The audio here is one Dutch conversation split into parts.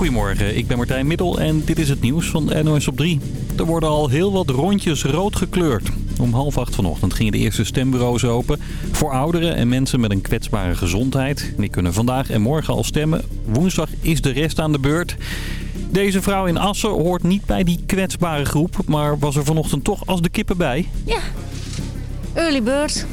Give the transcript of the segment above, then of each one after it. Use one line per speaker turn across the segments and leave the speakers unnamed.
Goedemorgen, ik ben Martijn Middel en dit is het nieuws van NOS op 3. Er worden al heel wat rondjes rood gekleurd. Om half acht vanochtend gingen de eerste stembureaus open voor ouderen en mensen met een kwetsbare gezondheid. Die kunnen vandaag en morgen al stemmen. Woensdag is de rest aan de beurt. Deze vrouw in Assen hoort niet bij die kwetsbare groep, maar was er vanochtend toch als de kippen bij.
Ja, early bird.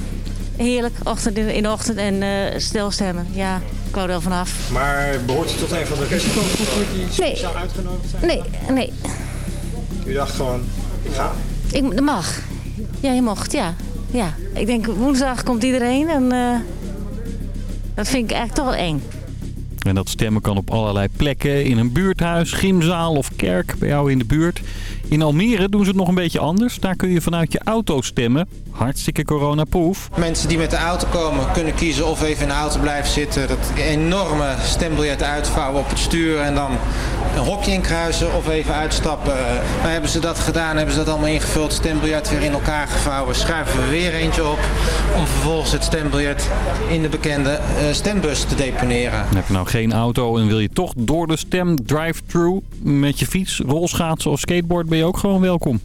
Heerlijk, in de ochtend en uh, stilstemmen. Ja, ik hou er wel vanaf.
Maar behoort u tot een van de risicogroepen die speciaal nee. uitgenodigd zijn?
Nee, nee.
U dacht gewoon, ik ga?
Ik, dat mag. Ja, je mocht, ja. ja. Ik denk woensdag komt iedereen en uh, dat vind ik eigenlijk toch wel eng.
En dat stemmen kan op allerlei plekken. In een buurthuis, gymzaal of kerk bij jou in de buurt. In Almere doen ze het nog een beetje anders. Daar kun je vanuit je auto stemmen. Hartstikke coronaproof.
Mensen die met de auto komen kunnen kiezen of even in de auto blijven zitten. Dat enorme stembiljet uitvouwen op het stuur en dan een hokje inkruisen of even uitstappen. Maar hebben ze dat gedaan, hebben ze dat allemaal ingevuld, stembiljet weer in elkaar gevouwen. Schuiven we weer eentje op om vervolgens het stembiljet in de bekende uh, stembus te deponeren.
Heb je nou geen auto en wil je toch door de stem drive-thru met je fiets, rolschaatsen of skateboard ben je ook gewoon welkom.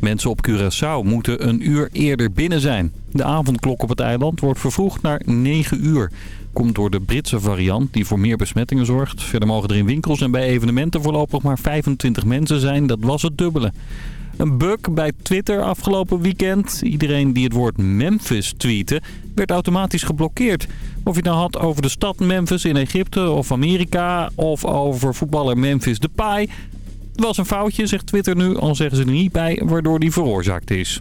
Mensen op Curaçao moeten een uur eerder binnen zijn. De avondklok op het eiland wordt vervroegd naar 9 uur. Komt door de Britse variant die voor meer besmettingen zorgt. Verder mogen er in winkels en bij evenementen voorlopig maar 25 mensen zijn. Dat was het dubbele. Een bug bij Twitter afgelopen weekend. Iedereen die het woord Memphis tweette, werd automatisch geblokkeerd. Of je het nou had over de stad Memphis in Egypte of Amerika... of over voetballer Memphis Depay... Het was een foutje, zegt Twitter nu, al zeggen ze er niet bij, waardoor die veroorzaakt is.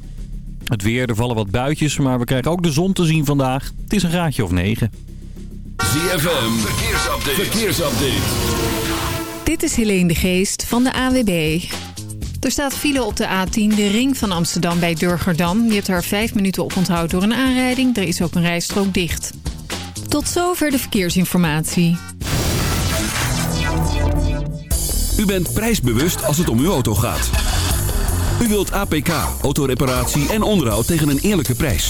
Het weer, er vallen wat buitjes, maar we krijgen ook de zon te zien vandaag. Het is een graadje of 9.
ZFM, verkeersupdate. verkeersupdate.
Dit is Helene de Geest van de AWB. Er staat file op de A10, de ring van Amsterdam bij Durgerdam. Je hebt er vijf minuten op onthoud door een aanrijding. Er is ook een rijstrook dicht. Tot zover de verkeersinformatie.
U bent prijsbewust als het om uw auto gaat. U wilt APK, autoreparatie en onderhoud tegen een eerlijke prijs.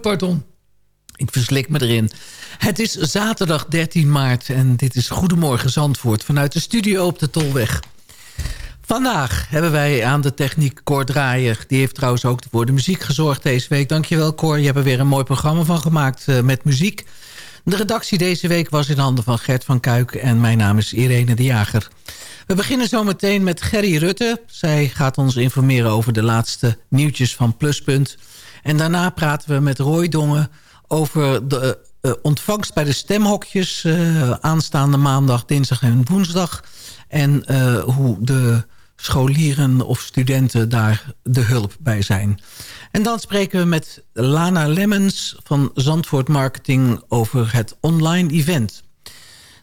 Pardon. Ik verslik me erin. Het is zaterdag 13 maart en dit is Goedemorgen Zandvoort... vanuit de studio op de Tolweg. Vandaag hebben wij aan de techniek Cor Draaier. Die heeft trouwens ook voor de muziek gezorgd deze week. Dankjewel Cor, je hebt er weer een mooi programma van gemaakt uh, met muziek. De redactie deze week was in handen van Gert van Kuik... en mijn naam is Irene de Jager. We beginnen zometeen met Gerry Rutte. Zij gaat ons informeren over de laatste nieuwtjes van Pluspunt. En daarna praten we met Roy Dongen over de uh, ontvangst bij de stemhokjes... Uh, aanstaande maandag, dinsdag en woensdag. En hoe de scholieren of studenten daar de hulp bij zijn. En dan spreken we met Lana Lemmens van Zandvoort Marketing... over het online event.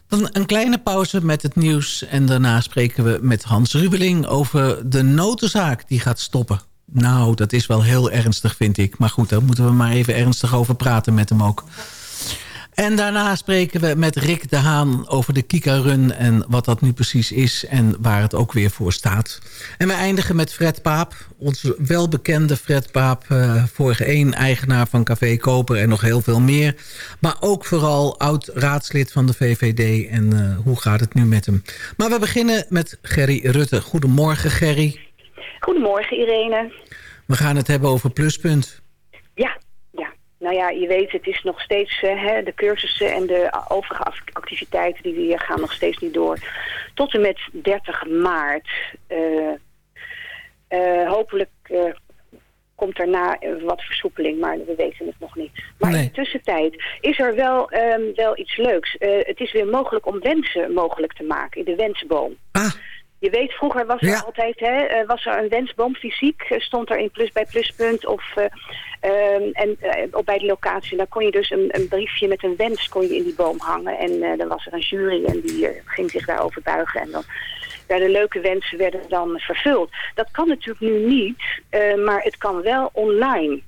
Dan een kleine pauze met het nieuws. En daarna spreken we met Hans Rubeling over de notenzaak die gaat stoppen. Nou, dat is wel heel ernstig, vind ik. Maar goed, daar moeten we maar even ernstig over praten met hem ook. En daarna spreken we met Rick de Haan over de Kika Run... en wat dat nu precies is en waar het ook weer voor staat. En we eindigen met Fred Paap, onze welbekende Fred Paap... Uh, vorige één eigenaar van Café Koper en nog heel veel meer. Maar ook vooral oud-raadslid van de VVD en uh, hoe gaat het nu met hem. Maar we beginnen met Gerry Rutte. Goedemorgen, Gerry.
Goedemorgen, Irene.
We gaan het hebben over Pluspunt.
Ja, nou ja, je weet, het is nog steeds uh, hè, de cursussen en de overige activiteiten die we gaan nog steeds niet door. Tot en met 30 maart. Uh, uh, hopelijk komt daarna wat versoepeling, maar we weten het nog niet. Maar nee. in de tussentijd is er wel, um, wel iets leuks. het is weer mogelijk om wensen mogelijk te maken in de wensboom.
Ah.
Je weet, vroeger was er ja. altijd hè, was er een wensboom fysiek, stond er in plus bij pluspunt of uh, um, en uh, op bij de locatie. Daar kon je dus een, een, briefje met een wens kon je in die boom hangen. En uh, dan was er een jury en die ging zich daarover buigen. En dan werden leuke wensen werden dan vervuld. Dat kan natuurlijk nu niet, maar het kan wel online.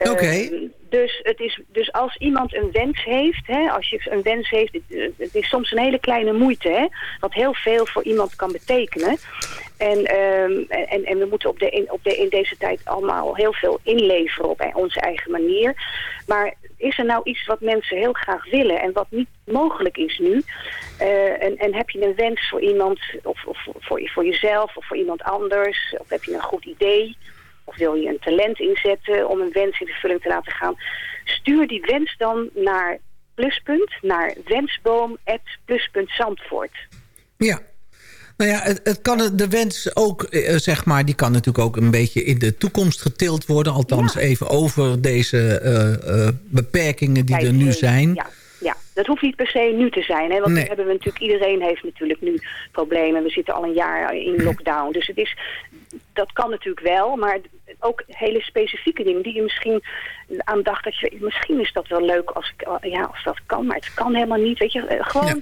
Oké. Okay.
Uh, dus, het is, dus als iemand een wens heeft, hè, als je een wens heeft, het, het, is soms een hele kleine moeite, hè, wat heel veel voor iemand kan betekenen. En, um, en, en we moeten op, de, in, op de, in deze tijd allemaal heel veel inleveren op onze eigen manier. Maar is er nou iets wat mensen heel graag willen en wat niet mogelijk is nu? Uh, en, en heb je een wens voor iemand, of, of voor, voor jezelf, of voor iemand anders? Of heb je een goed idee? Of wil je een talent inzetten om een wens in vervulling te laten gaan? Stuur die wens dan naar pluspunt, naar wensboom.plus.zandvoort.
Ja, nou ja, het, het, kan de wens ook, eh, zeg maar, die kan natuurlijk ook een beetje in de toekomst getild worden. Althans ja. even over deze uh, uh, beperkingen die
Kijk,
er nu zijn.
Ja. Dat hoeft niet per se nu te zijn. Hè? Want nee. hebben we natuurlijk, iedereen heeft natuurlijk nu problemen. We zitten al een jaar in lockdown. Dus het is, dat kan natuurlijk wel. Maar ook hele specifieke dingen die je misschien aan dacht. Dat je, misschien is dat wel leuk als, ik, ja, als dat kan. Maar het kan helemaal niet. Weet je, gewoon... Ja.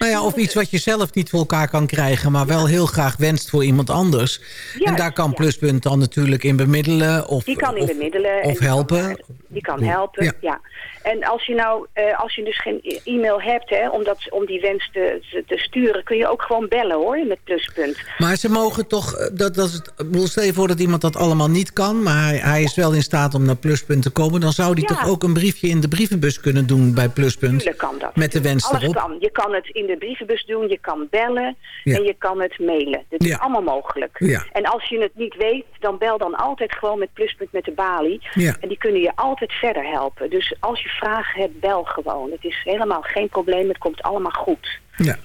Nou ja, of iets wat je zelf niet voor elkaar kan krijgen... maar wel heel graag wenst voor iemand anders.
Juist,
en daar kan. Pluspunt dan natuurlijk in bemiddelen. Of,
die kan in bemiddelen.
Of helpen.
Die kan, die kan helpen, ja. ja. En als je nou, uh, als je dus geen e-mail hebt, hè, om, dat, om die wens te, te sturen, kun je ook gewoon bellen hoor, met pluspunt.
Maar ze mogen toch, dat, dat is het, bedoel, stel je voor dat iemand dat allemaal niet kan, maar hij, hij is wel in staat om naar pluspunt te komen, dan zou hij ja. toch ook een briefje in de brievenbus kunnen doen bij pluspunt?
Tuurlijk kan dat.
Met de wens
Alles
erop.
kan. Je kan het in de brievenbus doen, je kan bellen ja. en je kan het mailen. Dat is allemaal mogelijk. En als je het niet weet, dan bel dan altijd gewoon met pluspunt met de balie. En die kunnen je altijd verder helpen. Dus als je vragen hebt, bel gewoon. Het is helemaal geen probleem, het komt allemaal goed.
Ja.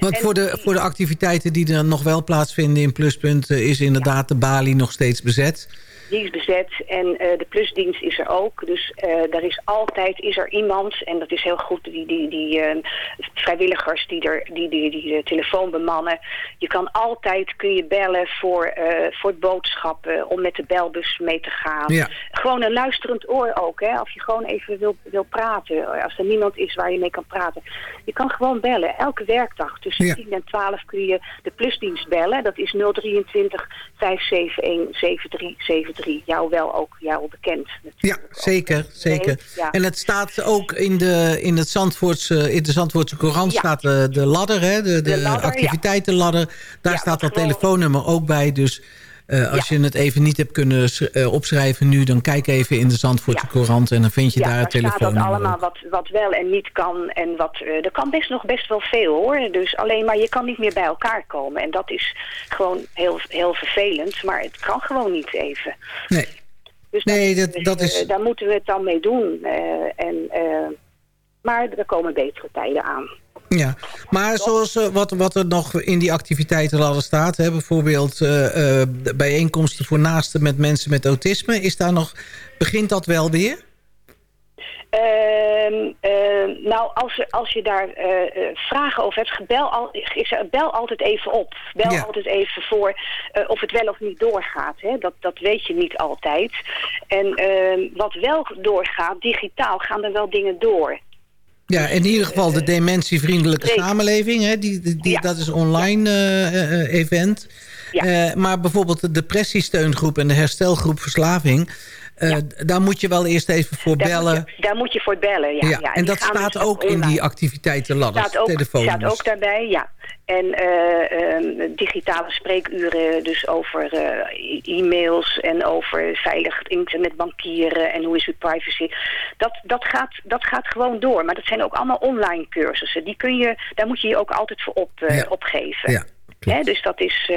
Want en, voor, de, voor de activiteiten die er nog wel plaatsvinden in Pluspunt... is inderdaad de balie nog steeds bezet.
Die is bezet en uh, de plusdienst is er ook. Dus uh, er is altijd is er iemand, en dat is heel goed, die, die, die uh, vrijwilligers die, er, die, die, die de telefoon bemannen. Je kan altijd, kun je bellen voor, voor boodschappen, om met de belbus mee te gaan.
Ja.
Gewoon een luisterend oor ook, hè, als je gewoon even wil, wil praten. Als er niemand is waar je mee kan praten. Je kan gewoon bellen, elke werkdag. Tussen ja. 10 en 12 kun je de plusdienst bellen. Dat is 023 571 7373 jou wel ook jou bekend.
Ja, zeker, zeker. Ja. En het staat ook in de, in het Zandvoortse, in de Zandvoortse Courant ja. staat de, de ladder, hè, de, de, de ladder, activiteitenladder. Daar staat dat gewoon... telefoonnummer ook bij. Dus Eh, als je het even niet hebt kunnen eh, opschrijven nu... dan kijk even in de Zandvoortse Courant en dan vind je
ja,
daar het
staat dat
telefoonnummer
allemaal wat, wat wel en niet kan. En wat, eh, er kan best nog best wel veel hoor. Dus alleen maar je kan niet meer bij elkaar komen. En dat is gewoon heel, heel vervelend. Maar het kan gewoon niet even.
Nee.
Dus
Nee,
dat,
dat- dat is-
daar moeten we het dan mee doen. En, maar er komen betere tijden aan.
Ja, maar zoals eh, wat, wat er nog in die activiteiten al staat... Hè, bijvoorbeeld eh, eh, bijeenkomsten voor naasten met mensen met autisme... Is daar nog, begint dat wel weer?
Ehm, eh, nou, als, je- als je daar vragen over hebt, gebel al, bel altijd even op. Bel
Ja.
altijd even voor of het wel of niet doorgaat. Hè? Dat, dat weet je niet altijd. En ehm, wat wel doorgaat, digitaal, gaan er wel dingen door.
Ja, in ieder geval de dementievriendelijke
Zeker.
samenleving. Hè, die, die, die- Dat is een online eh, eh, eh, event. Eh, maar bijvoorbeeld de depressiesteungroep en de herstelgroep verslaving... eh, daar moet je wel eerst even voor bellen.
Daar moet je voor bellen, ja.
Ja,
ja.
en dat
gaan
staat
dus
ook in die activiteitenladder,
Staat ook, staat ook daarbij, ja. En eh, ehm, digitale spreekuren, dus over eh, e-mails en over veilig internetbankieren en hoe is uw privacy. Dat, dat, gaat, dat gaat gewoon door. Maar dat zijn ook allemaal online cursussen. Die kun je, daar moet je je ook altijd voor op,
Ja.
opgeven.
Ja,
Hè, dus dat is...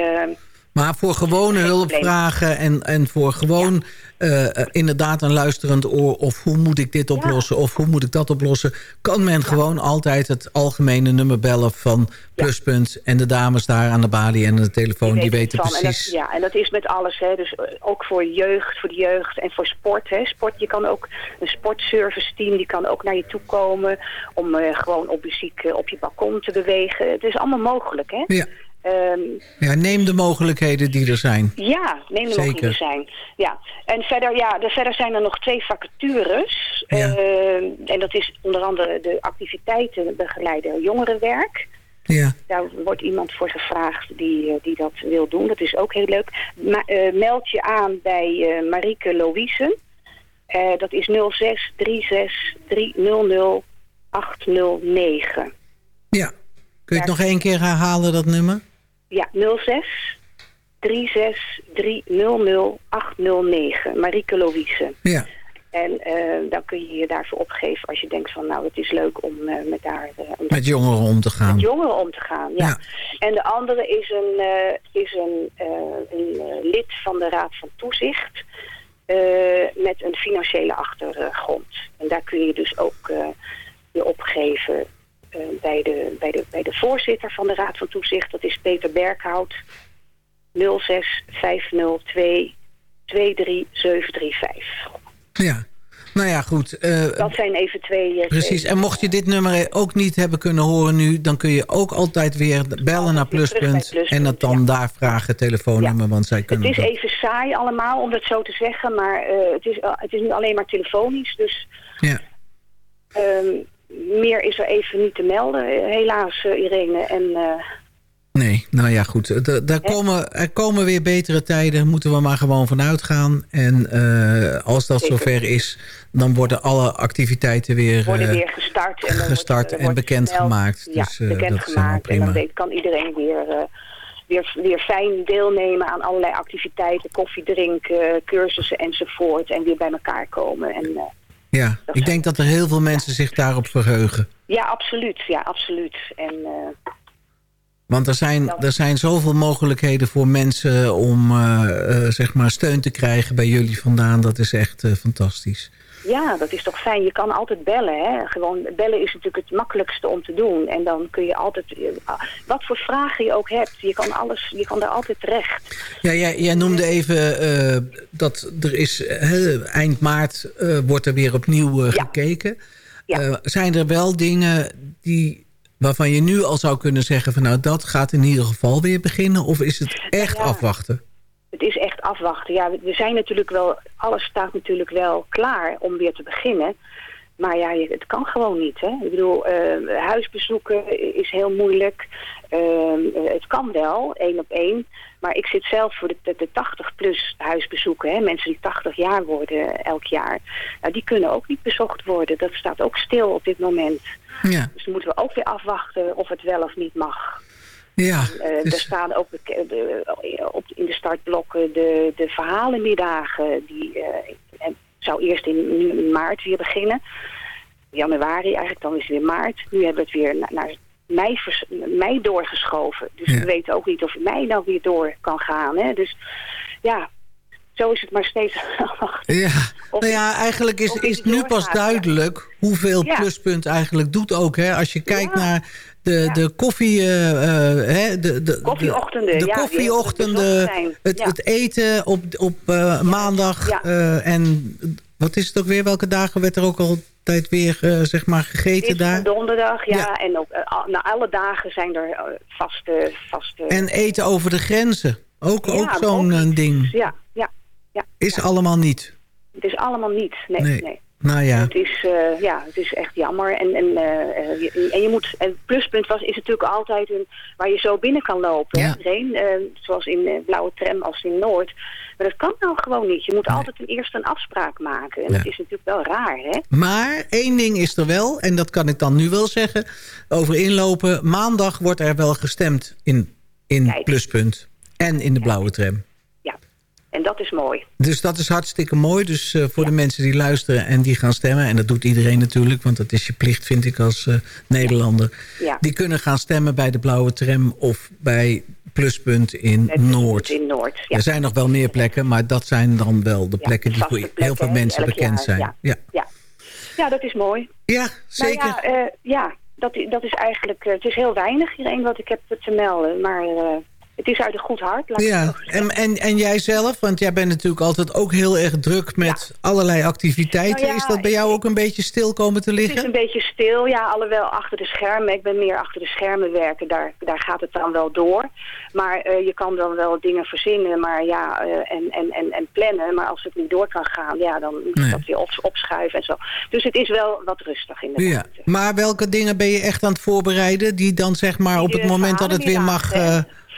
Maar voor gewone hulpvragen en, en voor gewoon eh, eh, inderdaad een luisterend oor... of hoe moet ik dit oplossen of hoe moet ik dat oplossen... kan men gewoon altijd het algemene nummer bellen van Pluspunt... en de dames daar aan de balie en aan de telefoon, die, weten
van. En
precies...
dat, ja, en dat is met alles. Hè. Dus eh, ook voor jeugd, voor de jeugd en voor sport. Hè. Sport, je kan ook een sportservice team, die kan ook naar je toe komen om gewoon op muziek op je balkon te bewegen. Het is allemaal mogelijk, hè?
Ja.
Ehm,
Ja, neem de mogelijkheden die er zijn.
ja, neem de
Zeker.
mogelijkheden zijn. Ja. En verder, ja, er, verder zijn er nog twee vacatures.
Ja.
Ehm, en dat is onder andere de activiteitenbegeleider jongerenwerk.
Ja.
Daar wordt iemand voor gevraagd die, eh, die dat wil doen. Dat is ook heel leuk. Ma eh, meld je aan bij eh Marieke Louise. Dat is 06 36 300 809.
Ja. Kun je het nog één keer herhalen, dat nummer?
Ja, 06 36 300 809. Marieke Louise.
Ja.
En eh, dan kun je je daarvoor opgeven als je denkt van nou het is leuk om eh, met daar eh, om
Met jongeren om te gaan.
met jongeren om te gaan. Ja. En de andere is een, is een, een lid van de Raad van Toezicht met een financiële achtergrond. En daar kun je dus ook je opgeven bij, de, bij, de, bij de voorzitter van de Raad van Toezicht. Dat is Peter Berghout 06 502 23735.
Ja. Nou ja, goed. eh,
Dat zijn even twee... eh,
Precies, en mocht je dit nummer ook niet hebben kunnen horen nu... dan kun je ook altijd weer bellen naar Pluspunt...
Pluspunt,
en dat dan daar vragen, telefoonnummer, want zij
Het
kunnen
is
dat.
even saai allemaal, om dat zo te zeggen. Maar eh, het, is, het is nu alleen maar telefonisch. Dus
Ja.
ehm, meer is er even niet te melden. eh, Helaas, eh, Irene. En eh,
Nee, nou ja, goed. Er, daar komen, er komen weer betere tijden, moeten we maar gewoon vanuit gaan. En eh, als dat
Zeker.
zover is, dan worden alle activiteiten weer,
worden
eh,
weer gestart. En
gestart
wordt,
en.
Ja,
Dus, eh, dat
En dan kan iedereen weer, eh, weer, weer fijn deelnemen aan allerlei activiteiten. Koffie drinken, cursussen enzovoort. En weer bij elkaar komen. En,
Ja, ik denk dat er heel veel mensen zich daarop verheugen.
ja, absoluut. Ja, absoluut. En... eh,
Want er zijn, er zijn zoveel mogelijkheden voor mensen om eh, eh, zeg maar steun te krijgen bij jullie vandaan. Dat is echt fantastisch.
Ja, dat is toch fijn. Je kan altijd bellen. Hè? Gewoon, bellen is natuurlijk het makkelijkste om te doen. En dan kun je altijd, eh, wat voor vragen je ook hebt, je kan, alles, je kan daar altijd terecht.
Ja, jij, jij noemde even eh, dat er is eind maart eh, wordt er weer opnieuw gekeken. Eh, zijn er wel dingen die, waarvan je nu al zou kunnen zeggen van nou dat gaat in ieder geval weer beginnen? Of is het echt
Ja.
afwachten?
Het is echt afwachten. Ja, we- zijn natuurlijk wel, alles staat natuurlijk wel klaar om weer te beginnen. Maar ja, het kan gewoon niet. Hè? Ik bedoel, eh, huisbezoeken is heel moeilijk. Ehm, eh, het kan wel, één op één. Maar ik zit zelf voor de, de, de 80-plus huisbezoeken. Hè? Mensen die 80 jaar worden elk jaar. Nou, die kunnen ook niet bezocht worden. Dat staat ook stil op dit moment.
Ja.
Dus dan moeten we ook weer afwachten of het wel of niet mag.
Ja,
Eh,
dus-
Er staan ook de, op, in de startblokken de, de verhalenmiddagen. Die eh, zou eerst in, nu in maart weer beginnen. Januari eigenlijk, dan is het weer maart. Nu hebben we het weer na- naar mei, vers- mei doorgeschoven. Dus
Ja.
we weten ook niet of mei nou weer door kan gaan. Hè? Dus ja, zo is het maar steeds
Ja,
Of-
nou ja, eigenlijk is, is
het
nu pas duidelijk hoeveel
Ja.
Pluspunt eigenlijk doet ook. Hè? Als je kijkt
Ja.
naar de,
Ja.
de koffie... eh, eh, hè, de, de,
Koffieochtenden,
de,
ja, die
koffieochtenden, het, eten op, op eh, maandag. En wat is het ook weer? Welke dagen werd er ook altijd weer eh, zeg maar gegeten daar?
donderdag, ja.
Ja.
En ook, al- na alle dagen zijn er vaste... vaste
En eten over de grenzen. Ook,
Ja,
ook zo'n ding.
Ja, ja, ja.
Is
ja.
allemaal niet.
Het is allemaal niet. Nee,
Nee.
nee.
Nou ja.
Het is, eh, ja, het is echt jammer. En, en, eh, eh, en je moet, en het pluspunt was, is natuurlijk altijd een, waar je zo binnen kan lopen.
Ja.
Iedereen, zoals in Blauwe Tram als in Noord. Maar dat kan nou gewoon niet. Je moet altijd een, eerst een afspraak maken. En
Ja.
dat is natuurlijk wel raar, hè?
Maar één ding is er wel, en dat kan ik dan nu wel zeggen... over inlopen. Maandag wordt er wel gestemd in, in
Kijk.
Pluspunt. En in de blauwe tram.
En dat is mooi.
Dus dat is hartstikke mooi. Dus eh, voor de mensen die luisteren en die gaan stemmen... en dat doet iedereen natuurlijk, want dat is je plicht, vind ik, als eh, Nederlander...
Ja.
die kunnen gaan stemmen bij de blauwe tram... of bij Pluspunt in Noord.
In Noord, ja.
Er zijn nog wel meer plekken, maar dat zijn dan wel de plekken... die voor heel veel mensen bekend
jaar,
zijn.
ja.
Ja,
Ja. ja, dat is mooi.
ja zeker.
Nou ja, eh, ja dat, dat is eigenlijk... het is heel weinig hierheen wat ik heb te melden. Maar het is uit een goed hart. laat
Ja, en, en, en jij zelf, want jij bent natuurlijk altijd ook heel erg druk met allerlei activiteiten.
Nou ja,
is dat bij jou ook een beetje stil komen te
Het is
liggen?
een beetje stil, ja, alhoewel achter de schermen. Ik ben meer achter de schermen werken, daar, daar gaat het dan wel door. Maar eh, je kan dan wel dingen verzinnen maar ja, eh, en, en, en, en plannen. Maar als het niet door kan gaan, ja, dan moet
Nee.
dat weer op, opschuiven en zo. Dus het is wel wat rustig in de
Ja, maar welke dingen ben je echt aan het voorbereiden... die dan zeg maar op het moment dat het weer mag?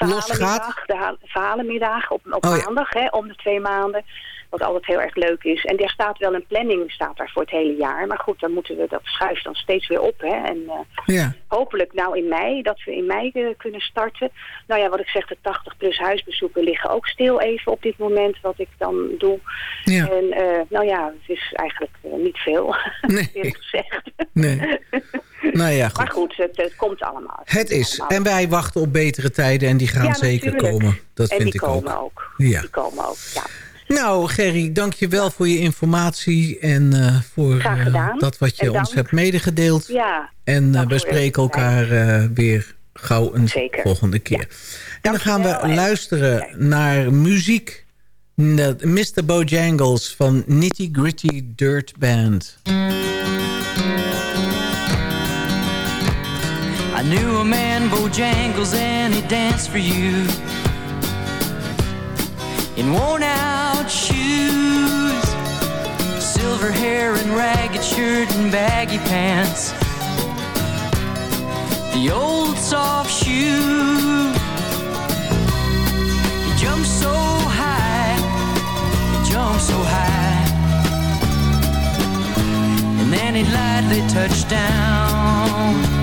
Verhalenmiddag, De ha- verhalenmiddag op, op
Oh ja.
maandag, hè, om de twee maanden. Wat altijd heel erg leuk is. En er staat wel een planning staat daar voor het hele jaar. Maar goed, dan moeten we dat schuift dan steeds weer op. Hè. En eh,
Ja,
hopelijk nou in mei, dat we in mei eh, kunnen starten. Nou ja, wat ik zeg, de 80 plus huisbezoeken liggen ook stil even op dit moment. Wat ik dan doe.
ja.
En eh, nou ja, het is eigenlijk niet veel,
Nee.
eerlijk gezegd.
Nee. Nou ja,
Maar
goed.
het, het komt allemaal.
Het is.
allemaal.
En wij wachten op betere tijden en die gaan
Ja,
zeker komen. Dat
en
vind
die
ik
komen
ook.
ook.
Ja.
Die komen ook, ja.
Nou, Gerry, dank je wel voor je informatie en eh, voor eh, dat wat je ons hebt medegedeeld.
Ja,
En
Dank
we spreken elkaar weer gauw een
Zeker.
volgende keer.
Ja.
En dan gaan we.
En-
luisteren naar muziek. Mr. Bojangles van Nitty Gritty Dirt Band.
Knew a man, Bojangles, and he danced for you in worn out shoes, silver hair and ragged shirt and baggy pants. The old soft shoe. He jumped so high, he jumped so high, and then he lightly touched down.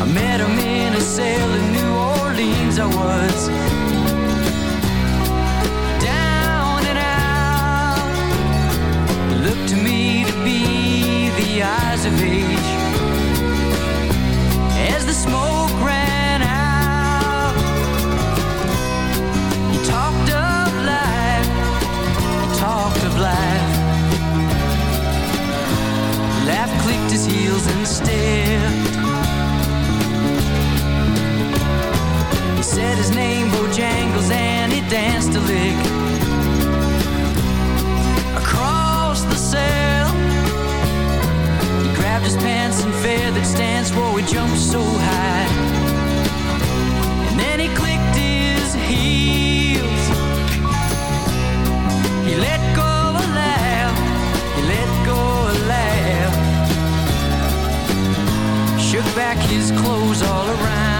I met him in a cell in New Orleans. I was down and out. It looked to me to be the eyes of age. As the smoke ran out, he talked of life. He talked of life. Laughed, clicked his heels and stepped. He said his name, Bojangles, and he danced a lick across the cell. He grabbed his pants and feathered stance, whoa, he jumped so high. And then he clicked his heels. He let go a laugh, he let go a laugh. Shook back his clothes all around.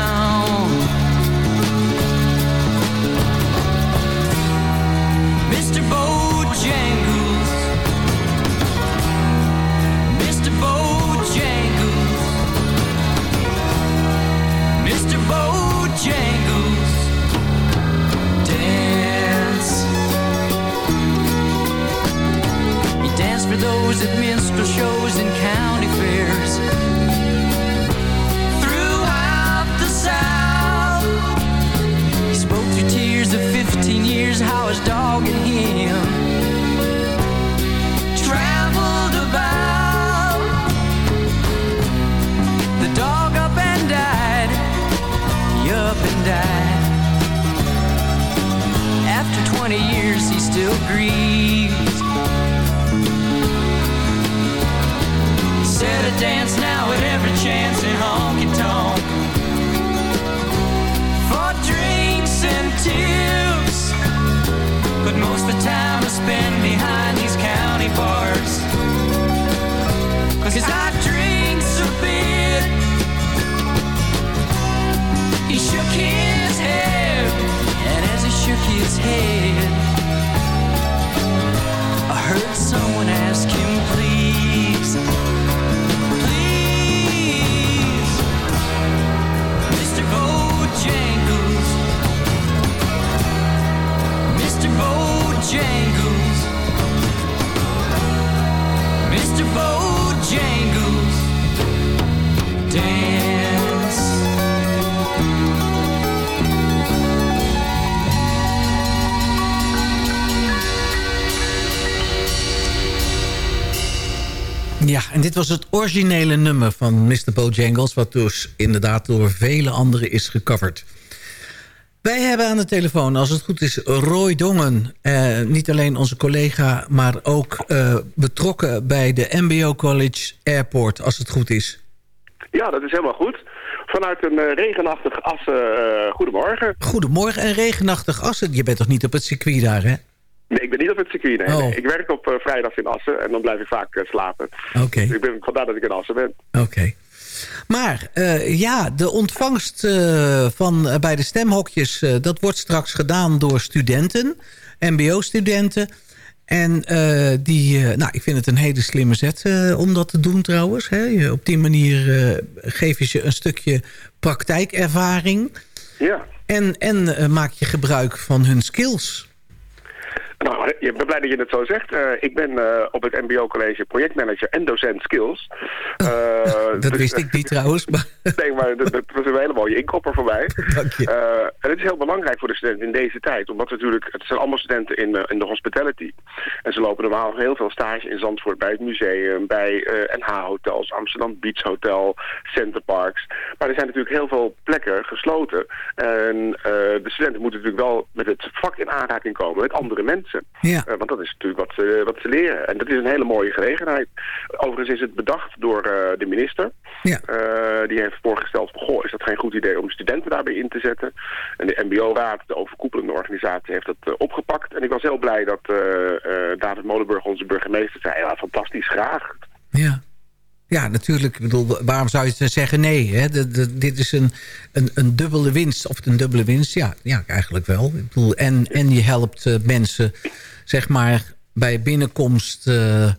Bojangles, Mr. Bojangles, Mr. Bojangles, dance. You dance for those at minstrel shows and
county fairs. Was het originele nummer van Mr. Bojangles... wat dus inderdaad door vele anderen is gecoverd. Wij hebben aan de telefoon, als het goed is, Roy Dongen. Eh, niet alleen onze collega, maar ook eh, betrokken bij de MBO College Airport, als het goed is.
Ja, dat is helemaal goed. Vanuit een eh, regenachtig Assen, eh, goedemorgen.
Goedemorgen en regenachtig Assen. Je bent toch niet op het circuit daar, hè?
Nee, ik ben niet op het circuit. Nee,
Oh.
nee. Ik werk op eh, vrijdag in Assen en dan blijf ik vaak eh, slapen.
Oké.
Dus ik ben, vandaar dat ik in Assen ben.
Oké. Maar eh, ja, de ontvangst van, bij de stemhokjes... dat wordt straks gedaan door studenten, mbo-studenten. En die, nou, ik vind het een hele slimme zet om dat te doen trouwens. Hè. Je- Op die manier geef je ze een stukje praktijkervaring.
Ja.
En, en maak je gebruik van hun skills.
Nou, ik ben blij dat je het zo zegt. Eh, ik ben eh, op het MBO-college projectmanager en docent skills. Eh,
dat
dus-
wist ik niet trouwens. Maar
Nee, maar dat, dat was een hele mooie inkopper voor mij.
Dank je.
Eh, en het is heel belangrijk voor de studenten in deze tijd. Omdat natuurlijk, het zijn allemaal studenten in, eh, in de hospitality. En ze lopen normaal heel veel stage in Zandvoort bij het museum, bij eh, NH-hotels, Amsterdam Beach Hotel, Centerparks. Maar er zijn natuurlijk heel veel plekken gesloten. En eh, de studenten moeten natuurlijk wel met het vak in aanraking komen met andere mensen.
Ja.
Eh, want dat is natuurlijk wat ze, wat ze leren. En dat is een hele mooie gelegenheid. Overigens is het bedacht door eh, de minister.
Ja.
Eh, die heeft voorgesteld, goh, is dat geen goed idee om studenten daarbij in te zetten? En de MBO-raad, de overkoepelende organisatie, heeft dat opgepakt. En ik was heel blij dat David Molenburg, onze burgemeester, zei, ja, fantastisch, graag.
Ja. Ja, natuurlijk. Ik bedoel, waarom zou je zeggen nee? Hè? De, de, dit is een, een, een dubbele winst. Of een dubbele winst? Ja, ja eigenlijk wel. Ik bedoel, en, en je helpt eh, mensen, zeg maar, bij binnenkomst... eh,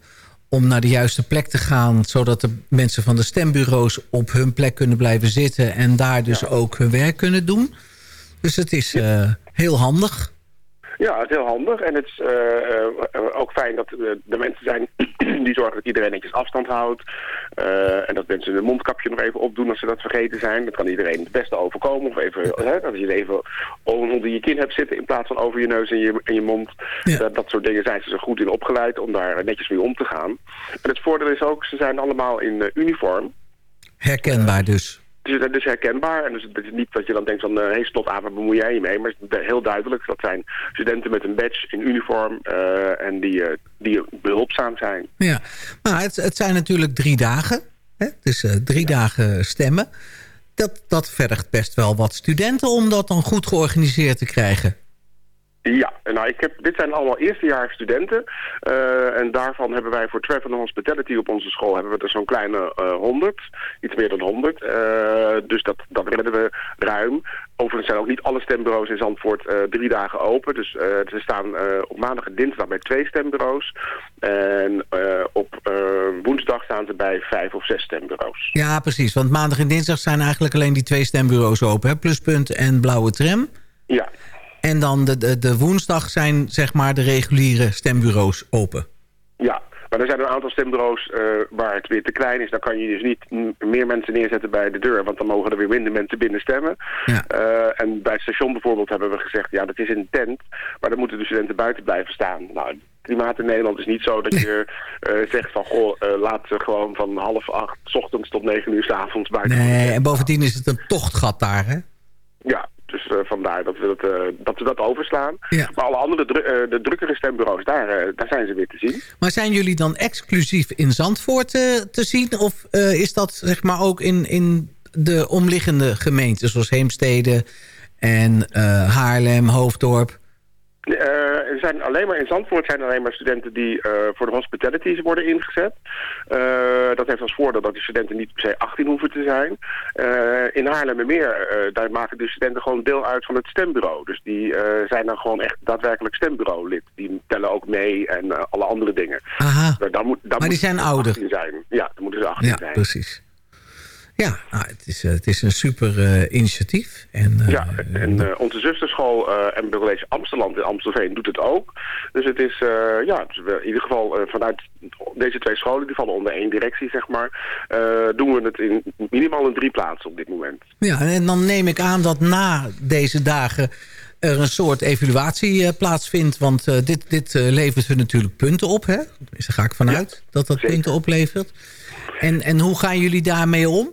om naar de juiste plek te gaan... zodat de mensen van de stembureaus op hun plek kunnen blijven zitten... en daar dus ook hun werk kunnen doen. Dus het is eh, heel handig.
Ja, het is heel handig. En het is eh, eh, ook fijn dat er mensen zijn die zorgen dat iedereen netjes afstand houdt. Eh, en dat mensen hun mondkapje nog even opdoen als ze dat vergeten zijn. Dat kan iedereen het beste overkomen. Of even, hè, dat je het even onder je kin hebt zitten in plaats van over je neus en je, en je mond. Dat, dat soort dingen zijn ze er goed in opgeleid om daar netjes mee om te gaan. En het voordeel is ook, ze zijn allemaal in uniform.
Herkenbaar dus.
Dus dat is herkenbaar. En dus het is niet dat je dan denkt van, hé, hey, slot aan, waar bemoei jij je mee? Maar het is heel duidelijk. Dat zijn studenten met een badge in uniform eh, en die, eh, die behulpzaam zijn.
Ja, maar het, het zijn natuurlijk drie dagen. Hè? Dus eh, drie dagen stemmen. Dat, dat vergt best wel wat studenten om dat dan goed georganiseerd te krijgen.
Ja, nou, ik heb, dit zijn allemaal eerstejaars studenten. Eh, en daarvan hebben wij voor Travel and Hospitality op onze school... hebben we er zo'n kleine eh 100, iets meer dan 100. Eh, dus dat, dat redden we ruim. Overigens zijn ook niet alle stembureaus in Zandvoort drie dagen open. Dus ze staan op maandag en dinsdag bij twee stembureaus. En op woensdag staan ze bij vijf of zes stembureaus.
Ja, precies. Want maandag en dinsdag zijn eigenlijk alleen die twee stembureaus open. Hè? Pluspunt en Blauwe Tram.
Ja.
En dan de, de, de woensdag zijn zeg maar de reguliere stembureaus open.
Ja, Maar er zijn een aantal stembureaus eh, waar het weer te klein is. Dan kan je dus niet meer mensen neerzetten bij de deur. Want dan mogen er weer minder mensen binnen stemmen. Eh, en bij het station bijvoorbeeld hebben we gezegd... ja, dat is een tent, maar dan moeten de studenten buiten blijven staan. Nou, het klimaat in Nederland is niet zo dat je eh, zegt van... goh, laat ze gewoon van half acht 's ochtends tot negen uur s avonds buiten.
Nee, en bovendien is het een tochtgat daar, hè?
Ja, dus eh, vandaar dat we dat, eh, dat we dat overslaan. Maar alle andere dru eh, de drukkere stembureaus, daar, daar zijn ze weer te zien.
Maar zijn jullie dan exclusief in Zandvoort te zien? Of is dat zeg maar ook in, in de omliggende gemeenten... zoals Heemstede en Haarlem, Hoofddorp?
Eh, er zijn alleen maar in Zandvoort zijn alleen maar studenten die eh, voor de hospitalities worden ingezet. Eh, dat heeft als voordeel dat die studenten niet per se 18 hoeven te zijn. In Haarlemmermeer, eh daar maken de studenten gewoon deel uit van het stembureau. Dus die zijn dan gewoon echt daadwerkelijk stembureau-lid. Die tellen ook mee en alle andere dingen.
Aha.
Dan moet, dan
Maar die zijn ouder.
Zijn. Ja, dan moeten ze 18
Ja,
zijn.
precies. Ja, nou, het, is, eh, het is een super eh, initiatief. En, eh,
Ja, en onze zusterschool en College Amsterdam in Amstelveen doet het ook. Dus het is, ja, dus in ieder geval vanuit deze twee scholen, die vallen onder één directie, zeg maar, doen we het in minimaal in drie plaatsen op dit moment.
Ja, en dan neem ik aan dat na deze dagen er een soort evaluatie plaatsvindt. Want dit, dit eh, levert er natuurlijk punten op, hè? Dus daar ga ik vanuit dat dat punten oplevert. En, en hoe gaan jullie daarmee om?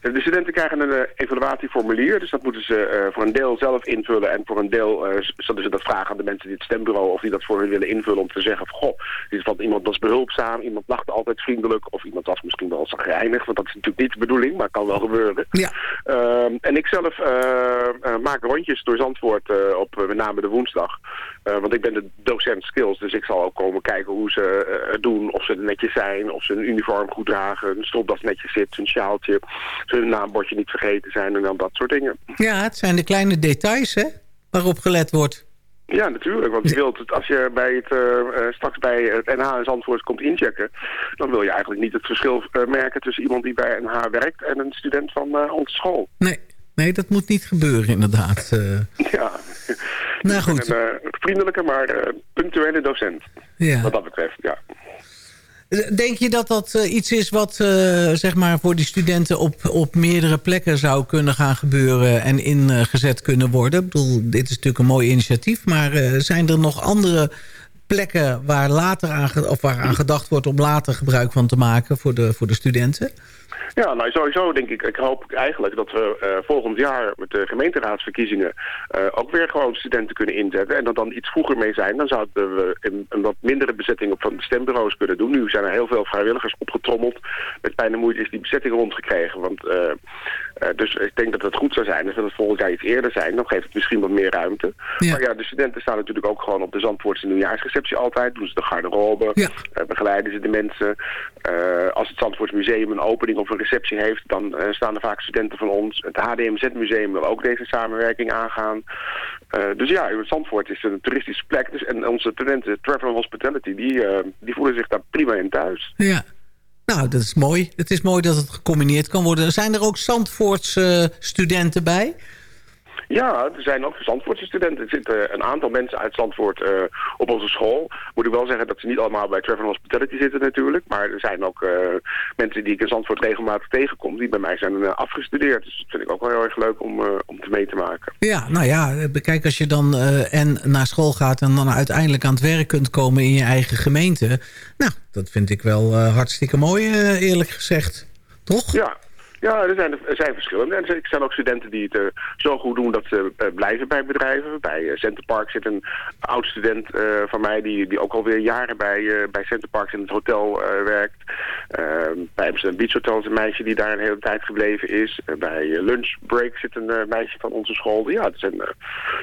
De studenten krijgen een eh, evaluatieformulier, dus dat moeten ze eh, voor een deel zelf invullen en voor een deel eh, zullen ze dat vragen aan de mensen die het stembureau of die dat voor hen willen invullen om te zeggen van goh, dit van iemand was behulpzaam, iemand lachte altijd vriendelijk of iemand was misschien wel zagrijnig, want dat is natuurlijk niet de bedoeling, maar kan wel gebeuren.
Ja.
Ehm, en ik zelf eh, eh, maak rondjes door Zandvoort eh, op eh, met name de woensdag. Eh, want ik ben de docent skills, dus ik zal ook komen kijken hoe ze eh, het doen. Of ze netjes zijn, of ze een uniform goed dragen, een stropdas netjes zit, een sjaaltje. Ze hun naambordje niet vergeten zijn en dan dat soort dingen.
Ja, het zijn de kleine details, hè? Waarop gelet wordt.
Ja, natuurlijk. Want je wilt het, als je bij het, eh, eh, straks bij het NH in Zandvoort komt inchecken... dan wil je eigenlijk niet het verschil merken tussen iemand die bij NH werkt... en een student van onze school.
Nee, nee, dat moet niet gebeuren inderdaad. eh.
Ja.
Nou goed.
Een eh, vriendelijke, maar eh, punctuele docent.
Ja.
Wat dat betreft, ja.
Denk je dat dat iets is wat zeg maar voor die studenten op, op meerdere plekken zou kunnen gaan gebeuren en ingezet kunnen worden? Ik bedoel, dit is natuurlijk een mooi initiatief, maar zijn er nog andere plekken waar, later aan, of waar aan gedacht wordt om later gebruik van te maken voor de, voor de studenten?
Ja, nou sowieso denk ik, ik hoop eigenlijk dat we eh, volgend jaar met de gemeenteraadsverkiezingen eh, ook weer gewoon studenten kunnen inzetten. En dat dan iets vroeger mee zijn, dan zouden we een, een wat mindere bezetting op van de stembureaus kunnen doen. Nu zijn er heel veel vrijwilligers opgetrommeld. Met pijn en moeite is die bezetting rondgekregen. Want, eh, dus ik denk dat het goed zou zijn, dus dat het volgend jaar iets eerder zijn. Dan geeft het misschien wat meer ruimte. Maar ja, de studenten staan natuurlijk ook gewoon op de Zandvoortse nieuwjaarsreceptie altijd. Doen ze de garderobe, eh, begeleiden ze de mensen. Als het Zandvoorts Museum een opening of een receptie heeft, dan eh, staan er vaak studenten van ons. Het HDMZ-museum wil ook deze samenwerking aangaan. Eh, dus ja, Zandvoort is een toeristische plek. Dus, en onze studenten, Travel Hospitality, die, eh, die voelen zich daar prima in thuis.
Ja. Nou, dat is mooi. Het is mooi dat het gecombineerd kan worden. Zijn er ook Zandvoortse studenten bij?
Ja, er zijn ook Zandvoortse studenten. Er zitten een aantal mensen uit Zandvoort eh, op onze school. Moet ik wel zeggen dat ze niet allemaal bij Travel Hospitality zitten natuurlijk. Maar er zijn ook eh, mensen die ik in Zandvoort regelmatig tegenkom... die bij mij zijn eh, afgestudeerd. Dus dat vind ik ook wel heel erg leuk om, om te mee te maken.
Ja, nou ja, kijk, als je dan en naar school gaat... en dan uiteindelijk aan het werk kunt komen in je eigen gemeente... nou, dat vind ik wel hartstikke mooi, eerlijk gezegd. Toch?
Ja. Ja, er zijn, er zijn verschillende. En er zijn ook studenten die het eh, zo goed doen dat ze eh, blijven bij bedrijven. Bij uh, Centerpark zit een oud student eh, van mij die, die ook alweer jaren bij, bij Centerparks in het hotel werkt. bij Amsterdam Beach Hotel is een meisje die daar een hele tijd gebleven is. bij Lunch Break zit een meisje van onze school. Ja, zijn,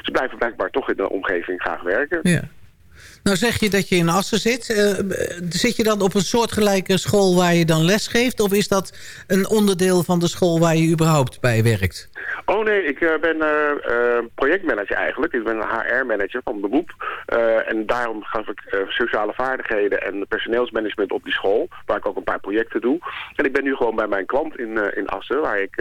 ze blijven blijkbaar toch in de omgeving graag werken.
Ja. Nou zeg je dat je in Assen zit. Uh, zit je dan op een soortgelijke school waar je dan les geeft? Of is dat een onderdeel van de school waar je überhaupt bij werkt?
Oh nee, ik uh, ben projectmanager eigenlijk. Ik ben een HR-manager van beroep. en daarom gaf ik sociale vaardigheden en personeelsmanagement op die school. Waar ik ook een paar projecten doe. En ik ben nu gewoon bij mijn klant in, in Assen. Waar ik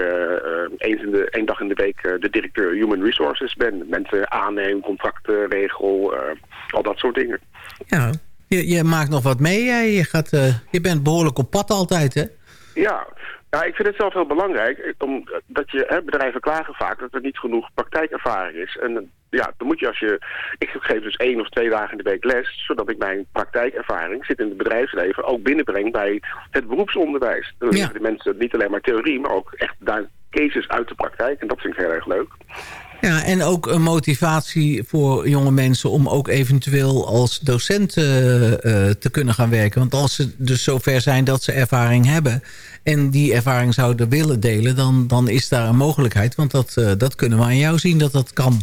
eens in de, één dag in de week de directeur Human Resources ben. Mensen aanneem, contracten, regel, al dat soort dingen.
Ja, Je, je maakt nog wat mee. Hè? Je, gaat, eh, je bent behoorlijk op pad altijd, hè?
Ja, ja, ik vind het zelf heel belangrijk. eh, Om, dat je, hè, bedrijven klagen vaak dat er niet genoeg praktijkervaring is. En eh, ja, dan moet je als je... Ik geef dus één of twee dagen in de week les... zodat ik mijn praktijkervaring, zit in het bedrijfsleven... ook binnenbreng bij het beroepsonderwijs. Dan leren de mensen niet alleen maar theorie... maar ook echt daar cases uit de praktijk. En dat vind ik heel erg leuk.
Ja, en ook een motivatie voor jonge mensen... om ook eventueel als docent eh, eh, te kunnen gaan werken. Want als ze dus zover zijn dat ze ervaring hebben... en die ervaring zouden willen delen... dan, dan is daar een mogelijkheid. Want dat, eh, dat kunnen we aan jou zien dat dat kan.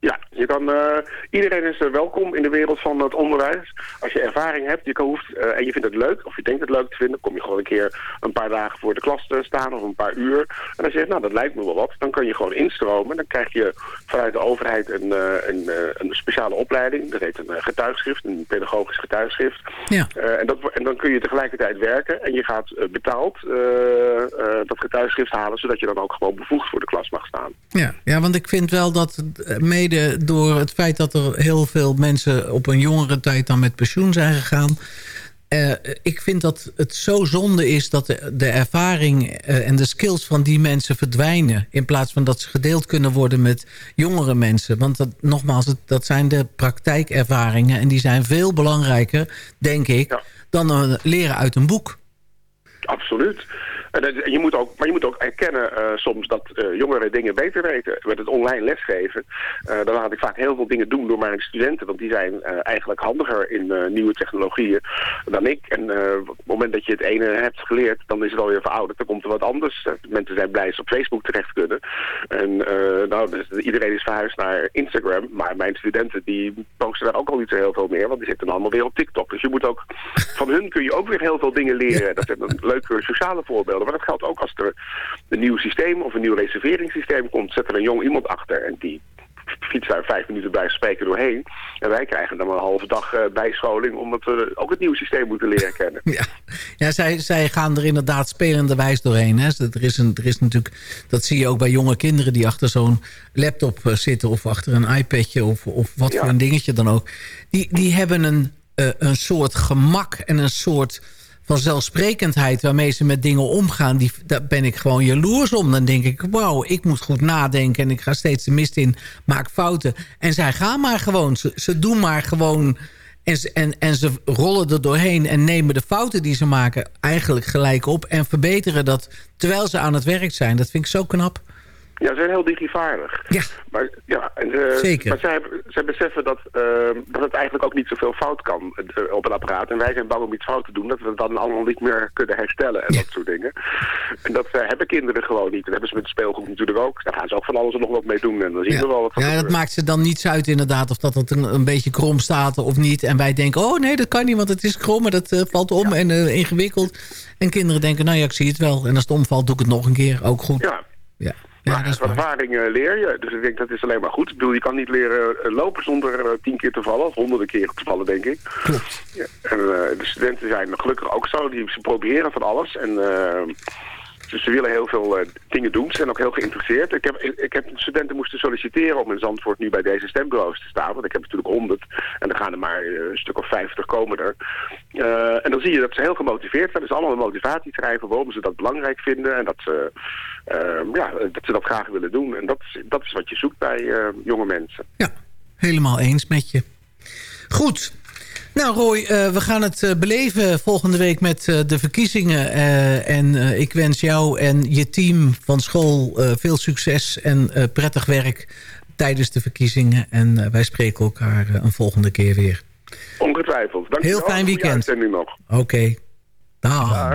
Ja, je kan, eh, iedereen is eh, welkom in de wereld van het onderwijs. Als je ervaring hebt je kan, hoeft, eh, en je vindt het leuk, of je denkt het leuk te vinden... kom je gewoon een keer een paar dagen voor de klas te staan of een paar uur. En als je zegt, nou dat lijkt me wel wat, dan kan je gewoon instromen. Dan krijg je vanuit de overheid een, een, een speciale opleiding. Dat heet een getuigschrift, een pedagogisch getuigschrift.
Ja.
En, dat, en dan kun je tegelijkertijd werken en je gaat betaald dat getuigschrift halen... zodat je dan ook gewoon bevoegd voor de klas mag staan.
Ja, ja, want ik vind wel dat mede door het feit dat er heel veel mensen op een jongere tijd dan met pensioen zijn gegaan. eh, ik vind dat het zo zonde is dat de, de ervaring eh, en de skills van die mensen verdwijnen. In plaats van dat ze gedeeld kunnen worden met jongere mensen. Want dat, nogmaals, dat zijn de praktijkervaringen. En die zijn veel belangrijker, denk ik, dan leren uit een boek.
Absoluut. Je moet ook, maar je moet ook erkennen eh, soms dat eh, jongeren dingen beter weten. Met het online lesgeven, eh, dan laat ik vaak heel veel dingen doen door mijn studenten. Want die zijn eigenlijk handiger in nieuwe technologieën dan ik. En op het moment dat je het ene hebt geleerd, dan is het alweer verouderd. Dan komt er wat anders. Mensen zijn blij dat ze op Facebook terecht kunnen. En nou, dus iedereen is verhuisd naar Instagram. Maar mijn studenten die posten daar ook al niet zo heel veel meer. Want die zitten allemaal weer op TikTok. Dus je moet ook, van hun kun je ook weer heel veel dingen leren. Dat zijn leuke sociale voorbeelden. Maar dat geldt ook als er een nieuw systeem of een nieuw reserveringssysteem komt. Zet er een jong iemand achter en die fietst daar vijf minuten bij spreken doorheen. En wij krijgen dan een halve dag eh, bijscholing omdat we ook het nieuwe systeem moeten leren kennen.
Ja, zij, zij gaan er inderdaad spelenderwijs doorheen. Hè. Er, is een, er is natuurlijk, dat zie je ook bij jonge kinderen die achter zo'n laptop eh, zitten... of achter een iPadje of, of wat voor een dingetje dan ook. Die, die hebben een, eh, een soort gemak en een soort van zelfsprekendheid... waarmee ze met dingen omgaan. Die, daar ben ik gewoon jaloers om. Dan denk ik, wauw, ik moet goed nadenken... en ik ga steeds de mist in, maak fouten. En zij gaan maar gewoon. Ze, ze doen maar gewoon... En, en, en ze rollen er doorheen en nemen de fouten die ze maken eigenlijk gelijk op... en verbeteren dat terwijl ze aan het werk zijn. Dat vind ik zo knap.
Ja, ze zijn heel digivaardig.
Ja.
Maar, ja, en, eh,
Zeker.
Maar zij, zij beseffen dat, eh, dat het eigenlijk ook niet zoveel fout kan eh, op een apparaat. En wij zijn bang om iets fout te doen, dat we het dan allemaal niet meer kunnen herstellen en dat soort dingen. En dat eh, hebben kinderen gewoon niet. Dat hebben ze met speelgoed natuurlijk ook. Daar gaan ze ook van alles en nog wat mee doen en dan zien we wel wat
Ja, dat maakt ze dan niets uit inderdaad... of dat het een, een beetje krom staat of niet. En wij denken, oh nee, dat kan niet, want het is krom... en dat valt om en ingewikkeld. En kinderen denken, nou ja, ik zie het wel. En als het omvalt, doe ik het nog een keer. Ook goed.
Ja.
Ja,
maar van ervaring leer je. Dus ik denk dat is alleen maar goed. Ik bedoel, je kan niet leren eh, lopen zonder eh, tien keer te vallen. Of honderden keer te vallen, denk ik.
Klopt.
Ja. En eh, de studenten zijn gelukkig ook zo. Die, ze proberen van alles. En dus ze willen heel veel eh, dingen doen. Ze zijn ook heel geïnteresseerd. Ik heb, ik, heb studenten moesten solliciteren om in Zandvoort nu bij deze stembureaus te staan. Want ik heb natuurlijk honderd. En er gaan er maar eh, een stuk of vijftig komen er. Eh, en dan zie je dat ze heel gemotiveerd zijn. Dus allemaal een motivatie waarom ze dat belangrijk vinden. En dat ze, eh, ja, dat, ze dat graag willen doen. En dat, is- dat is wat je zoekt bij jonge mensen.
Helemaal eens met je. Goed. Nou Roy, eh, we gaan het eh, beleven volgende week met eh, de verkiezingen. en ik wens jou en je team van school veel succes en prettig werk tijdens de verkiezingen. En wij spreken elkaar een volgende keer weer.
Ongetwijfeld. Dank
Heel fijn weekend.
uitzending nog.
Oké. Dag.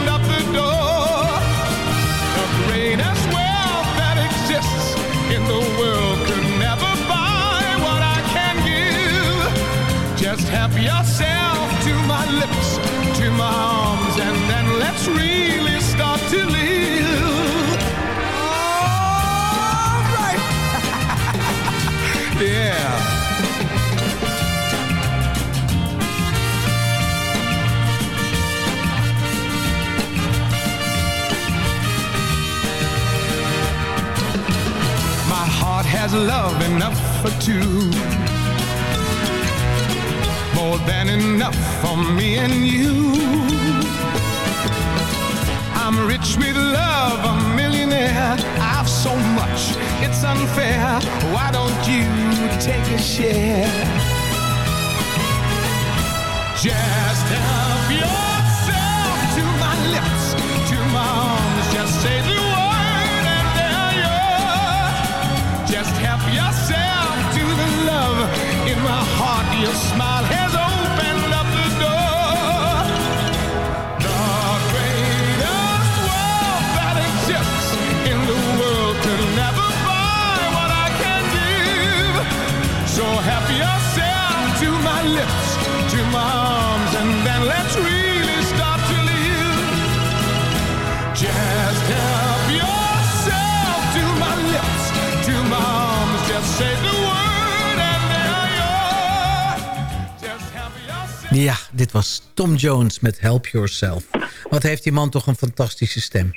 lips, to my arms, and then let's really start to live. All right. yeah. My heart has love enough for two. More than enough for me and you. I'm rich with love, a millionaire. I've so much, it's unfair. Why don't you take a share? Just help yourself to my lips, to my arms. Just say the word and they're yours. Just help yourself to the love in my heart. Your smile help yourself to my lips, to my arms, and then let's really start to live. Just help yourself to my lips, to my arms. Just say the word and they're yours.
Ja, dit was Tom Jones met Help Yourself. Wat heeft die man toch een fantastische stem.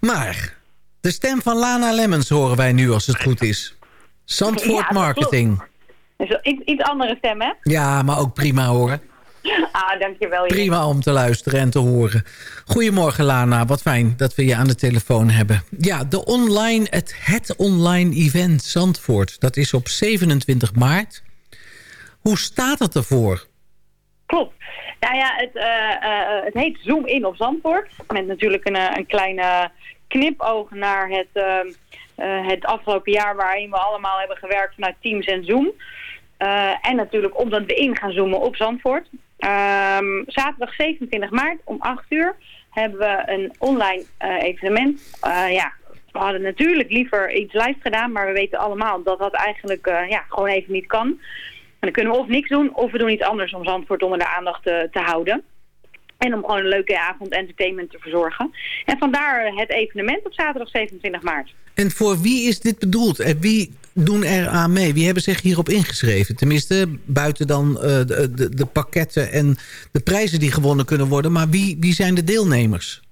Maar de stem van Lana Lemmens horen wij nu als het goed is. Zandvoort
Ja,
Marketing.
Dus iets, iets andere stem, hè?
Ja, maar ook prima hoor.
Ah, dankjewel.
Prima om te luisteren en te horen. Goedemorgen Lana, wat fijn dat we je aan de telefoon hebben. Ja, de online, het, het online event Zandvoort, dat is op 27 maart. Hoe staat het ervoor?
Klopt. Nou ja, het, eh, eh, het heet Zoom in op Zandvoort. Met natuurlijk een, eh, een kleine knipoog naar het, eh, eh, het afgelopen jaar... waarin we allemaal hebben gewerkt vanuit Teams en Zoom. Eh, en natuurlijk omdat we in gaan zoomen op Zandvoort. Ehm, zaterdag 27 maart om 8 uur hebben we een online eh, evenement. Eh, ja, we hadden natuurlijk liever iets live gedaan, maar we weten allemaal dat dat eigenlijk eh, ja, gewoon even niet kan. En dan kunnen we of niks doen, of we doen iets anders om Zandvoort onder de aandacht te houden. En om gewoon een leuke avond entertainment te verzorgen. En vandaar het evenement op zaterdag 27 maart.
En voor wie is dit bedoeld? En wie doen er aan mee? Wie hebben zich hierop ingeschreven? Tenminste, buiten dan eh, de, de, de pakketten en de prijzen die gewonnen kunnen worden. Maar wie, wie zijn de deelnemers?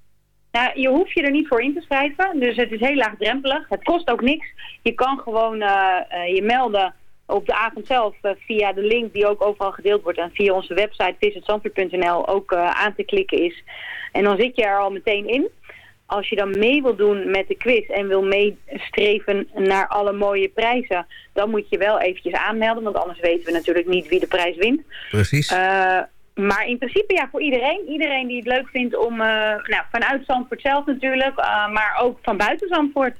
Nou, je hoeft je er niet voor in te schrijven, dus het is heel laagdrempelig. Het kost ook niks. Je kan gewoon eh, eh, je melden op de avond zelf eh, via de link die ook overal gedeeld wordt. En via onze website visitzandvoort.nl ook eh, aan te klikken is. En dan zit je er al meteen in. Als je dan mee wil doen met de quiz en wil meestreven naar alle mooie prijzen... dan moet je wel eventjes aanmelden, want anders weten we natuurlijk niet wie de prijs wint.
Precies.
Eh, maar in principe ja, voor iedereen. Iedereen die het leuk vindt om, nou, vanuit Zandvoort zelf natuurlijk, maar ook van buiten Zandvoort.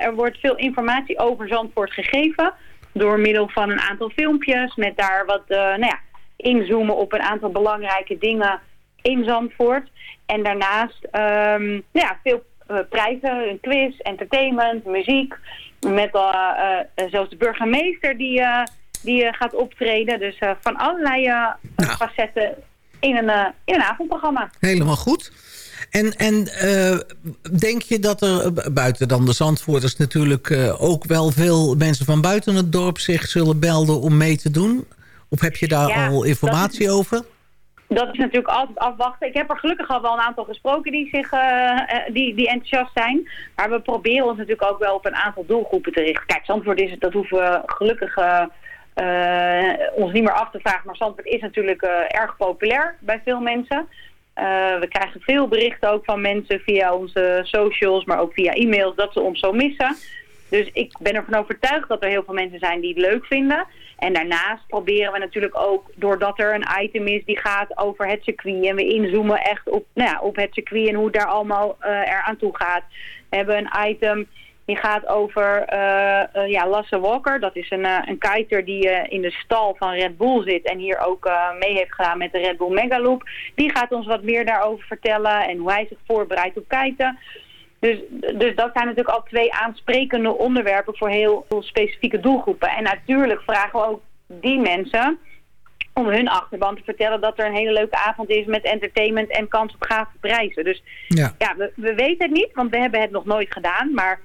Er wordt veel informatie over Zandvoort gegeven door middel van een aantal filmpjes met daar wat, eh, nou ja, inzoomen op een aantal belangrijke dingen in Zandvoort. En daarnaast ehm, nou ja, veel eh, prijzen, een quiz, entertainment, muziek. Met uh, uh, zelfs de burgemeester die, die gaat optreden. Dus van allerlei uh, facetten in een, in een avondprogramma.
Helemaal goed. En, en uh, denk je dat er uh, buiten dan de Zandvoorters natuurlijk uh, ook wel veel mensen van buiten het dorp zich zullen belden om mee te doen? Of heb je daar
Ja,
al informatie
is-
over?
Dat is natuurlijk altijd afwachten. Ik heb er gelukkig al wel een aantal gesproken die, zich, eh, eh, die, die enthousiast zijn. Maar we proberen ons natuurlijk ook wel op een aantal doelgroepen te richten. Kijk, Zandvoort is het, dat hoeven we gelukkig eh, eh, ons niet meer af te vragen. Maar Zandvoort is natuurlijk eh, erg populair bij veel mensen. Eh, we krijgen veel berichten ook van mensen via onze socials, maar ook via e-mails dat ze ons zo missen. Dus ik ben ervan overtuigd dat er heel veel mensen zijn die het leuk vinden. En daarnaast proberen we natuurlijk ook, doordat er een item is die gaat over het circuit. En we inzoomen echt op, nou ja, op het circuit en hoe het daar allemaal uh, eraan toe gaat. We hebben een item die gaat over uh, uh, ja, Lasse Walker. Dat is een, uh, een kiter die in de stal van Red Bull zit en hier ook mee heeft gedaan met de Red Bull Megaloop. Die gaat ons wat meer daarover vertellen en hoe hij zich voorbereidt op kiten. Dus, dus dat zijn natuurlijk al twee aansprekende onderwerpen voor heel, heel specifieke doelgroepen. En natuurlijk vragen we ook die mensen om hun achterban te vertellen dat er een hele leuke avond is met entertainment en kans op gave prijzen. Dus ja, ja we, we weten het niet, want we hebben het nog nooit gedaan. Maar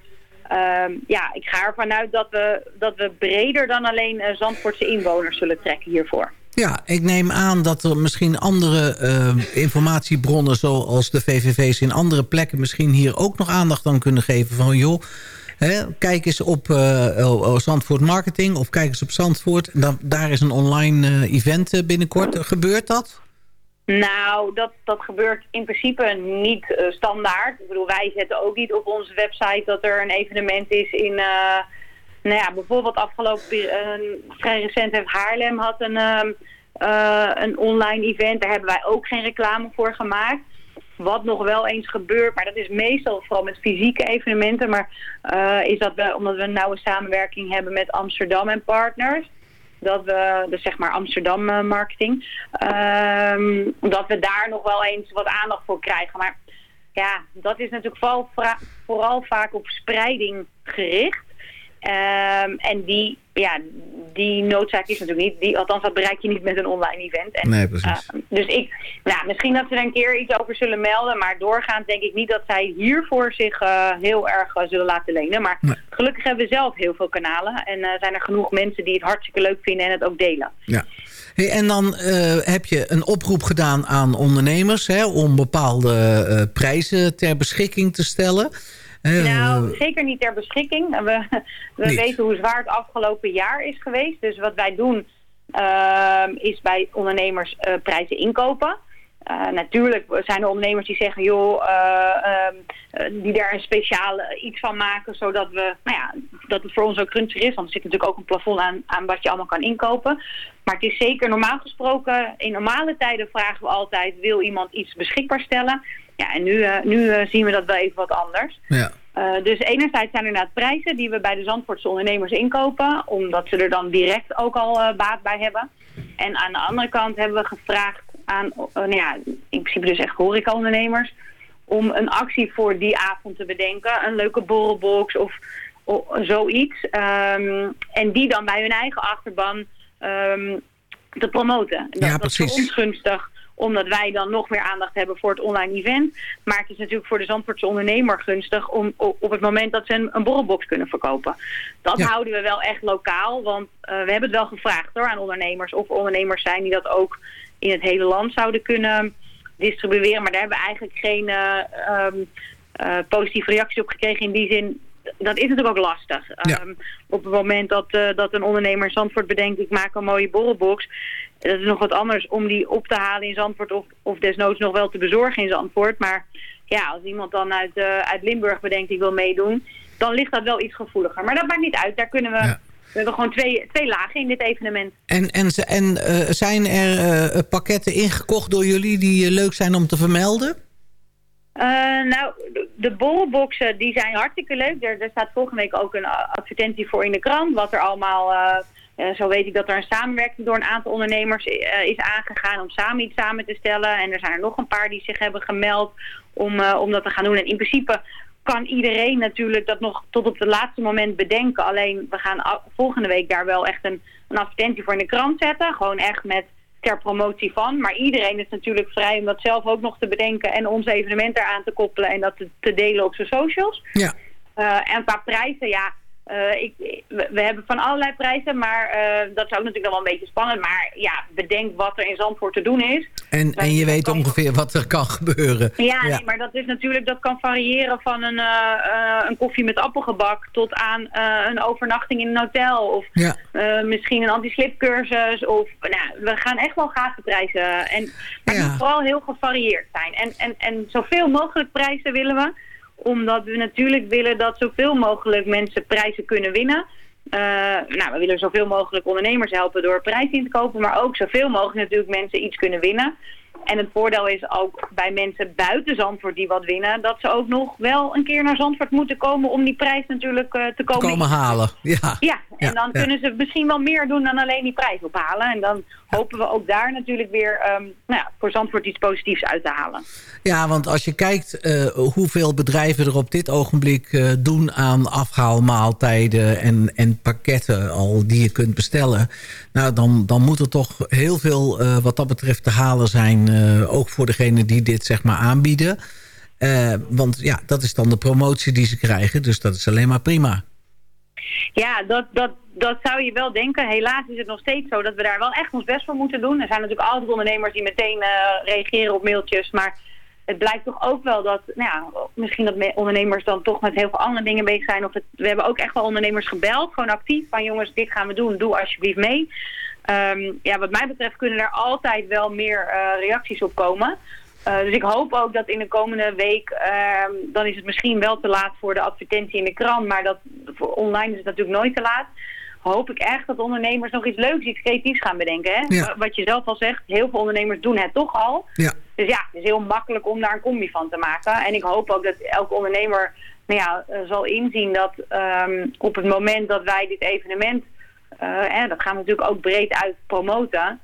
um, ja, ik ga ervan uit dat we, dat we breder dan alleen uh, Zandvoortse inwoners zullen trekken hiervoor.
Ja, ik neem aan dat er misschien andere uh, informatiebronnen... zoals de VVV's in andere plekken misschien hier ook nog aandacht aan kunnen geven. Van joh, hè, kijk eens op uh, Zandvoort Marketing of kijk eens op Zandvoort. Dan, daar is een online uh, event binnenkort. Gebeurt dat?
Nou, dat, dat gebeurt in principe niet uh, standaard. Ik bedoel, wij zetten ook niet op onze website dat er een evenement is in... Uh, nou ja, bijvoorbeeld afgelopen... Vrij recent heeft Haarlem had een, een online event. Daar hebben wij ook geen reclame voor gemaakt. Wat nog wel eens gebeurt, maar dat is meestal vooral met fysieke evenementen. Maar is dat omdat we een nauwe samenwerking hebben met Amsterdam en partners dat we, dus zeg maar Amsterdam uh, marketing, um, dat we daar nog wel eens wat aandacht voor krijgen. Maar ja, dat is natuurlijk vooral, vooral vaak op spreiding gericht. Um, en die, ja, die noodzaak is natuurlijk niet, die, althans dat bereik je niet met een online event. En,
nee, precies.
Uh, dus ik, nou, misschien dat ze er een keer iets over zullen melden, maar doorgaand denk ik niet dat zij hiervoor zich uh, heel erg uh, zullen laten lenen. Maar nee. gelukkig hebben we zelf heel veel kanalen en zijn er genoeg mensen die het hartstikke leuk vinden en het ook delen.
Ja. Hey, en dan heb je een oproep gedaan aan ondernemers hè, om bepaalde prijzen ter beschikking te stellen.
Nou, zeker niet ter beschikking. We, we weten hoe zwaar het afgelopen jaar is geweest. Dus wat wij doen uh, is bij ondernemers uh, prijzen inkopen. Uh, natuurlijk zijn er ondernemers die zeggen, joh, uh, die daar een speciaal iets van maken, zodat we, nou ja, dat het voor ons ook gunstig is. Want er zit natuurlijk ook een plafond aan, aan wat je allemaal kan inkopen. Maar het is zeker normaal gesproken, in normale tijden vragen we altijd, wil iemand iets beschikbaar stellen? Ja, en nu, nu zien we dat wel even wat anders.
Ja.
Uh, dus enerzijds zijn er inderdaad prijzen die we bij de Zandvoortse ondernemers inkopen. Omdat ze er dan direct ook al baat bij hebben. En aan de andere kant hebben we gevraagd aan, nou ja, in principe dus echt horecaondernemers... om een actie voor die avond te bedenken. Een leuke borrelbox of, of zoiets. Um, en die dan bij hun eigen achterban um, te promoten. Dat,
ja,
dat is voor ons gunstig omdat wij dan nog meer aandacht hebben voor het online event. Maar het is natuurlijk voor de Zandvoortse ondernemer gunstig om op het moment dat ze een, een borrelbox kunnen verkopen. Dat ja. houden we wel echt lokaal, want uh, we hebben het wel gevraagd hoor, aan ondernemers. Of ondernemers zijn die dat ook in het hele land zouden kunnen distribueren. Maar daar hebben we eigenlijk geen uh, um, uh, positieve reactie op gekregen in die zin dat is natuurlijk ook lastig.
Ja.
Um, op het moment dat, uh, dat een ondernemer in Zandvoort bedenkt... ik maak een mooie borrelbox... dat is nog wat anders om die op te halen in Zandvoort... of, of desnoods nog wel te bezorgen in Zandvoort. Maar ja, als iemand dan uit, uh, uit Limburg bedenkt... ik wil meedoen, dan ligt dat wel iets gevoeliger. Maar dat maakt niet uit. Daar kunnen we... Ja. We hebben gewoon twee, twee lagen in dit evenement.
En, en, en uh, zijn er pakketten ingekocht door jullie... die leuk zijn om te vermelden?
Uh, nou, de, borrelboxen die zijn hartstikke leuk. Er, er, staat volgende week ook een advertentie voor in de krant. Wat er allemaal, uh, zo weet ik dat er een samenwerking door een aantal ondernemers is aangegaan om samen iets samen te stellen. En er zijn er nog een paar die zich hebben gemeld om, om dat te gaan doen. En in principe kan iedereen natuurlijk dat nog tot op het laatste moment bedenken. Alleen we gaan volgende week daar wel echt een, een advertentie voor in de krant zetten. Gewoon echt met ter promotie van. Maar iedereen is natuurlijk vrij om dat zelf ook nog te bedenken en ons evenement eraan te koppelen en dat te, te delen op zijn socials.
Ja.
Uh, en qua prijzen, ja, uh, ik, we, we, hebben van allerlei prijzen, maar uh, dat is ook natuurlijk nog wel een beetje spannend. Maar ja, bedenk wat er in Zandvoort te doen is.
En, en je weet ongeveer wat er kan gebeuren.
Ja, ja. Nee, maar dat is natuurlijk, dat kan variëren van een, uh, een koffie met appelgebak tot aan een overnachting in een hotel. Of
ja.
misschien een anti-slipcursus. Of, nou, we gaan echt wel gave prijzen. En, maar ja. het moet vooral heel gevarieerd zijn. En, en, en zoveel mogelijk prijzen willen we Omdat we natuurlijk willen dat zoveel mogelijk mensen prijzen kunnen winnen. Eh, nou, we willen zoveel mogelijk ondernemers helpen door prijzen in te kopen. Maar ook zoveel mogelijk natuurlijk mensen iets kunnen winnen. En het voordeel is ook bij mensen buiten Zandvoort die wat winnen... dat ze ook nog wel een keer naar Zandvoort moeten komen om die prijs natuurlijk eh, te komen,
Komen halen. Ja.
Ja, en
Ja,
dan
ja.
kunnen ze misschien wel meer doen dan alleen die prijs ophalen. En dan hopen we ook daar natuurlijk weer ehm, nou ja, voor Zandvoort iets positiefs uit te halen.
Ja, want als je kijkt eh, hoeveel bedrijven er op dit ogenblik eh, doen aan afhaalmaaltijden en, en pakketten al die je kunt bestellen. Nou, dan, dan moet er toch heel veel eh, wat dat betreft te halen zijn. ook voor degene die dit zeg maar aanbieden. Want ja, dat is dan de promotie die ze krijgen. Dus dat is alleen maar prima.
Ja, dat, dat, dat zou je wel denken. Helaas is het nog steeds zo dat we daar wel echt ons best voor moeten doen. Er zijn natuurlijk altijd ondernemers die meteen eh, reageren op mailtjes. Maar het blijkt toch ook wel dat, nou ja, misschien dat me- ondernemers dan toch met heel veel andere dingen bezig zijn. Of we hebben ook echt wel ondernemers gebeld, gewoon actief, van jongens, dit gaan we doen, doe alsjeblieft mee. Ehm, ja, wat mij betreft kunnen er altijd wel meer eh, reacties op komen. Eh, dus ik hoop ook dat in de komende week, ehm, dan is het misschien wel te laat voor de advertentie in de krant, maar dat, voor online is het natuurlijk nooit te laat. Hoop ik echt dat ondernemers nog iets leuks, iets creatiefs gaan bedenken. Hè?
Ja.
Wat je zelf al zegt, heel veel ondernemers doen het toch al.
Ja.
Dus ja, het is heel makkelijk om daar een combi van te maken. En ik hoop ook dat elke ondernemer nou ja, eh, zal inzien dat ehm, op het moment dat wij dit evenement, eh, en dat gaan we natuurlijk ook breed uit promoten.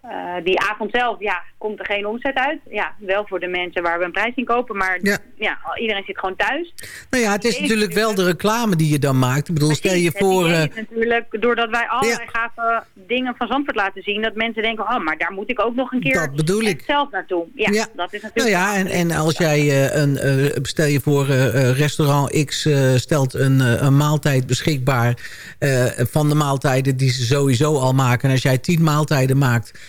Eh, die avond zelf, ja, komt er geen omzet uit. Ja, wel voor de mensen waar we een prijs in kopen, maar ja. iedereen zit gewoon thuis.
Nou ja, het is natuurlijk wel de reclame die je dan maakt. Ik bedoel, stel je voor... eh,
natuurlijk, doordat wij allerlei gave dingen van Zandvoort laten zien, dat mensen denken, oh, maar daar moet ik ook nog een keer
Dat bedoel ik.
zelf naartoe. Ja,
Ja.
dat is
Nou
natuurlijk...
ja, en, en als jij eh, een, stel je voor, restaurant X stelt een, een maaltijd beschikbaar van de maaltijden die ze sowieso al maken. En als jij tien maaltijden maakt,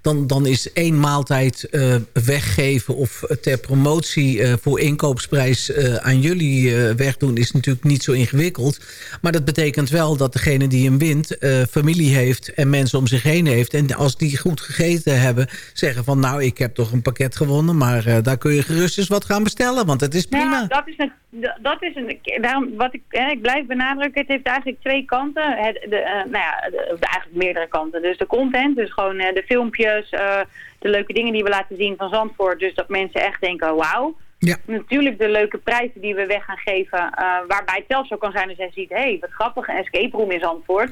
dan, dan is één maaltijd eh, weggeven of ter promotie eh, voor inkoopprijs eh, aan jullie wegdoen is natuurlijk niet zo ingewikkeld. Maar dat betekent wel dat degene die hem wint familie heeft en mensen om zich heen heeft. En als die goed gegeten hebben, zeggen van nou ik heb toch een pakket gewonnen, maar daar kun je gerust eens wat gaan bestellen, want het is prima.
Ja, dat is een, dat is een daarom, wat ik, hè, ik blijf benadrukken, het heeft eigenlijk twee kanten. Het, de, nou ja, eigenlijk meerdere kanten. Dus de content, dus gewoon de filmpjes, eh, de leuke dingen die we laten zien van Zandvoort. Dus dat mensen echt denken, wauw.
Ja.
Natuurlijk de leuke prijzen die we weg gaan geven, eh, waarbij het zelfs zo kan zijn als jij ziet, hé, hey, wat grappig, een escape room in Zandvoort.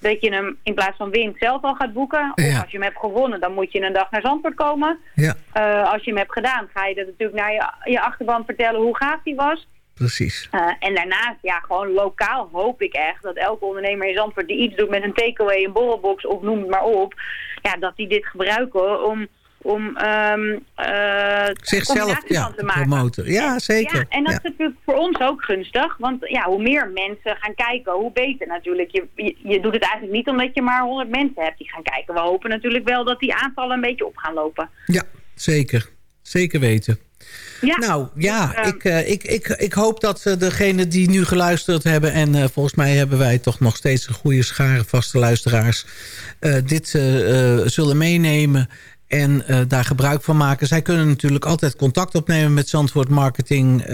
Dat je hem in plaats van wint zelf al gaat boeken. Of
Ja.
als je hem hebt gewonnen, dan moet je een dag naar Zandvoort komen.
Ja,
Eh, als je hem hebt gedaan, ga je dat natuurlijk naar je, je achterban vertellen hoe gaaf die was.
Precies.
Uh, en daarnaast, ja, gewoon lokaal hoop ik echt dat elke ondernemer in Zandvoort die iets doet met een takeaway, een borrelbox of noem het maar op, ja, dat die dit gebruiken om, om eh,
Zichzelf ja,
te
te
maken.
promoten. Ja, zeker.
Ja, en dat
Ja.
is natuurlijk voor ons ook gunstig. Want ja, hoe meer mensen gaan kijken, hoe beter natuurlijk. Je, je, je doet het eigenlijk niet omdat je maar 100 mensen hebt die gaan kijken. We hopen natuurlijk wel dat die aantallen een beetje op gaan lopen.
Ja, zeker. Zeker weten.
Ja.
Nou ja,
Dus, eh,
ik, eh, ik, ik, ik hoop dat uh, degenen die nu geluisterd hebben... en uh, volgens mij hebben wij toch nog steeds een goede schare vaste luisteraars... Dit zullen meenemen en daar gebruik van maken. Zij kunnen natuurlijk altijd contact opnemen met Zandvoort Marketing.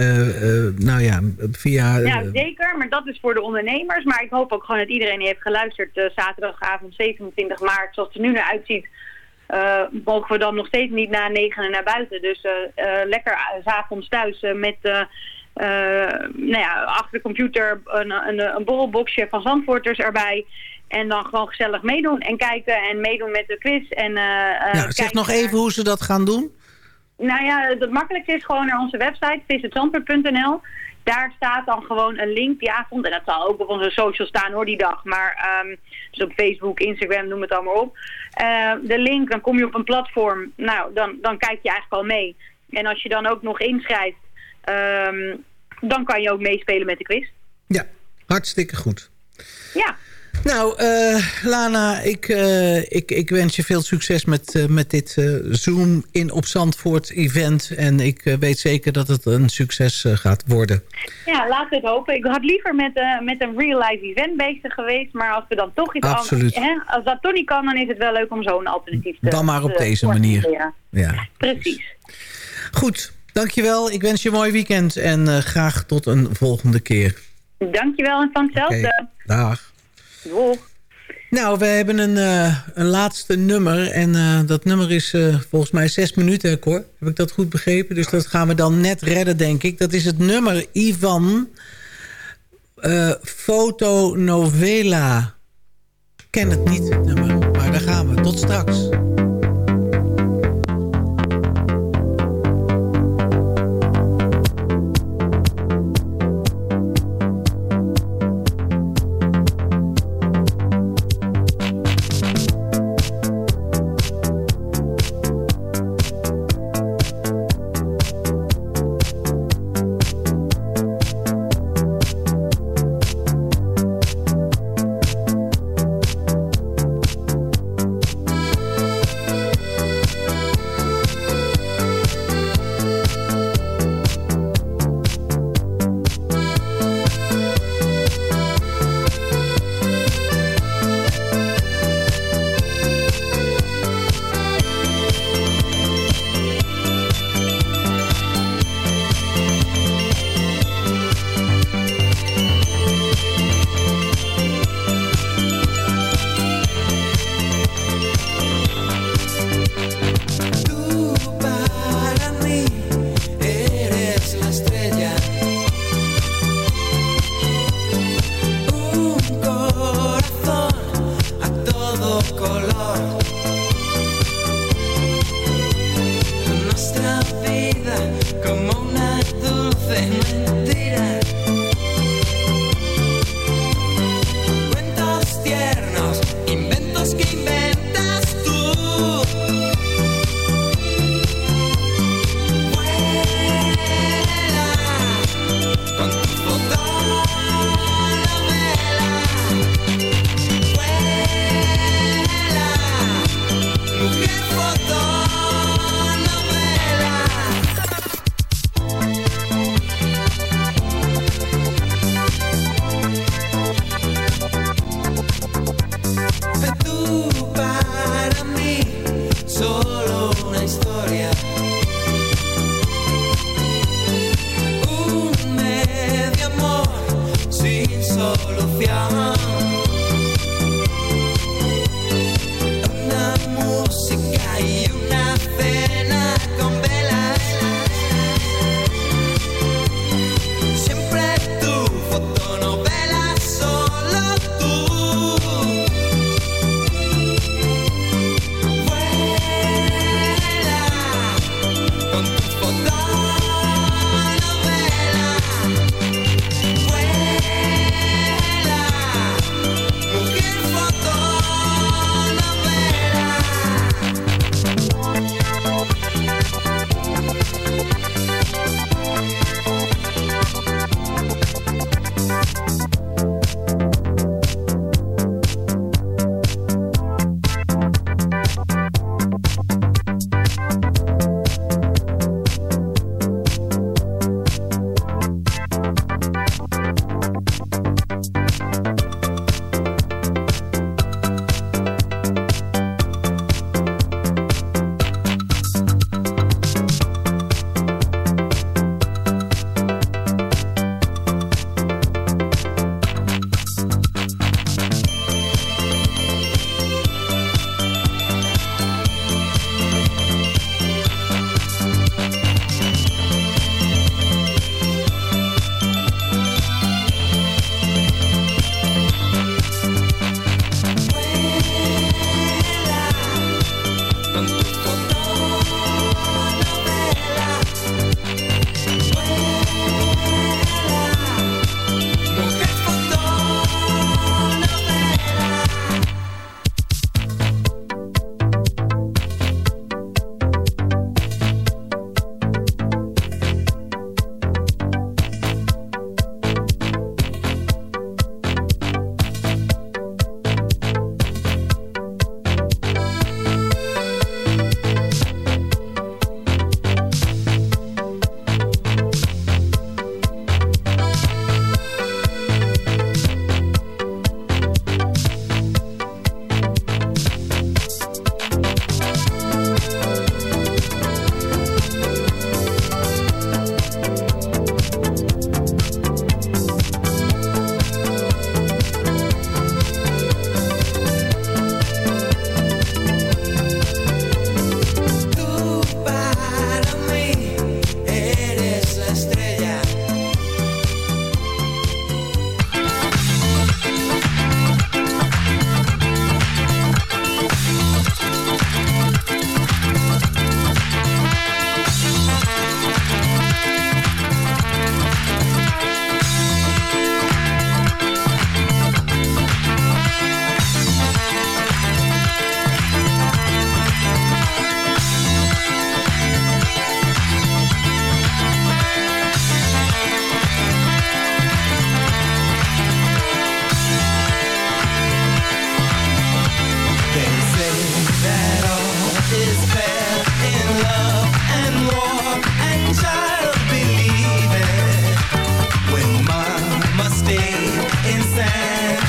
nou ja, via...
ja, zeker. Maar dat is voor de ondernemers. Maar ik hoop ook gewoon dat iedereen die heeft geluisterd... zaterdagavond 27 maart, zoals het er nu naar uitziet... Uh, mogen we dan nog steeds niet na negenen naar buiten. Dus uh, uh, lekker s'avonds thuis met nou ja, achter de computer een, een, een borrelboxje van Zandvoorters erbij. En dan gewoon gezellig meedoen en kijken en meedoen met de quiz. En,
ja, zeg nog even hoe ze dat gaan doen.
Nou ja, het makkelijkste is gewoon naar onze website, visitzandvoort.nl. Daar staat dan gewoon een link die avond. En dat zal ook op onze social staan hoor, die dag. Maar um, dus op Facebook, Instagram, noem het allemaal op. Uh, de link, dan kom je op een platform. Nou, dan, dan kijk je eigenlijk al mee. En als je dan ook nog inschrijft, um, dan kan je ook meespelen met de quiz.
Ja, hartstikke goed.
Ja.
Nou, uh, Lana, ik, uh, ik, ik wens je veel succes met, uh, met dit Zoom in op Zandvoort event. En ik weet zeker dat het een succes gaat worden.
Ja, laten we het hopen. Ik had liever met, met een real-life event bezig geweest. Maar als we dan toch iets
Absoluut.
anders... Hè, als dat toch niet kan, dan is het wel leuk om zo'n alternatief te
Dan maar op deze manier.
Ja.
ja.
Precies.
Goed. Dankjewel, ik wens je een mooi weekend en eh, graag tot een volgende keer.
Dankjewel en van hetzelfde.
Dag. Nou, we hebben een, eh, een laatste nummer. En eh, dat nummer is eh, volgens mij zes minuten, Cor. Heb ik dat goed begrepen? Dus dat gaan we dan net redden, denk ik. Dat is het nummer Ivan eh Foto Novela. Ik ken het niet, het nummer. Maar daar gaan we. Tot straks.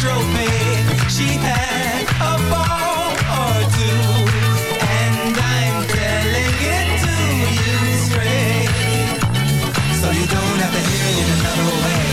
Trophy. She had a ball or two, and I'm telling it to you straight, so you don't have to hear it another way.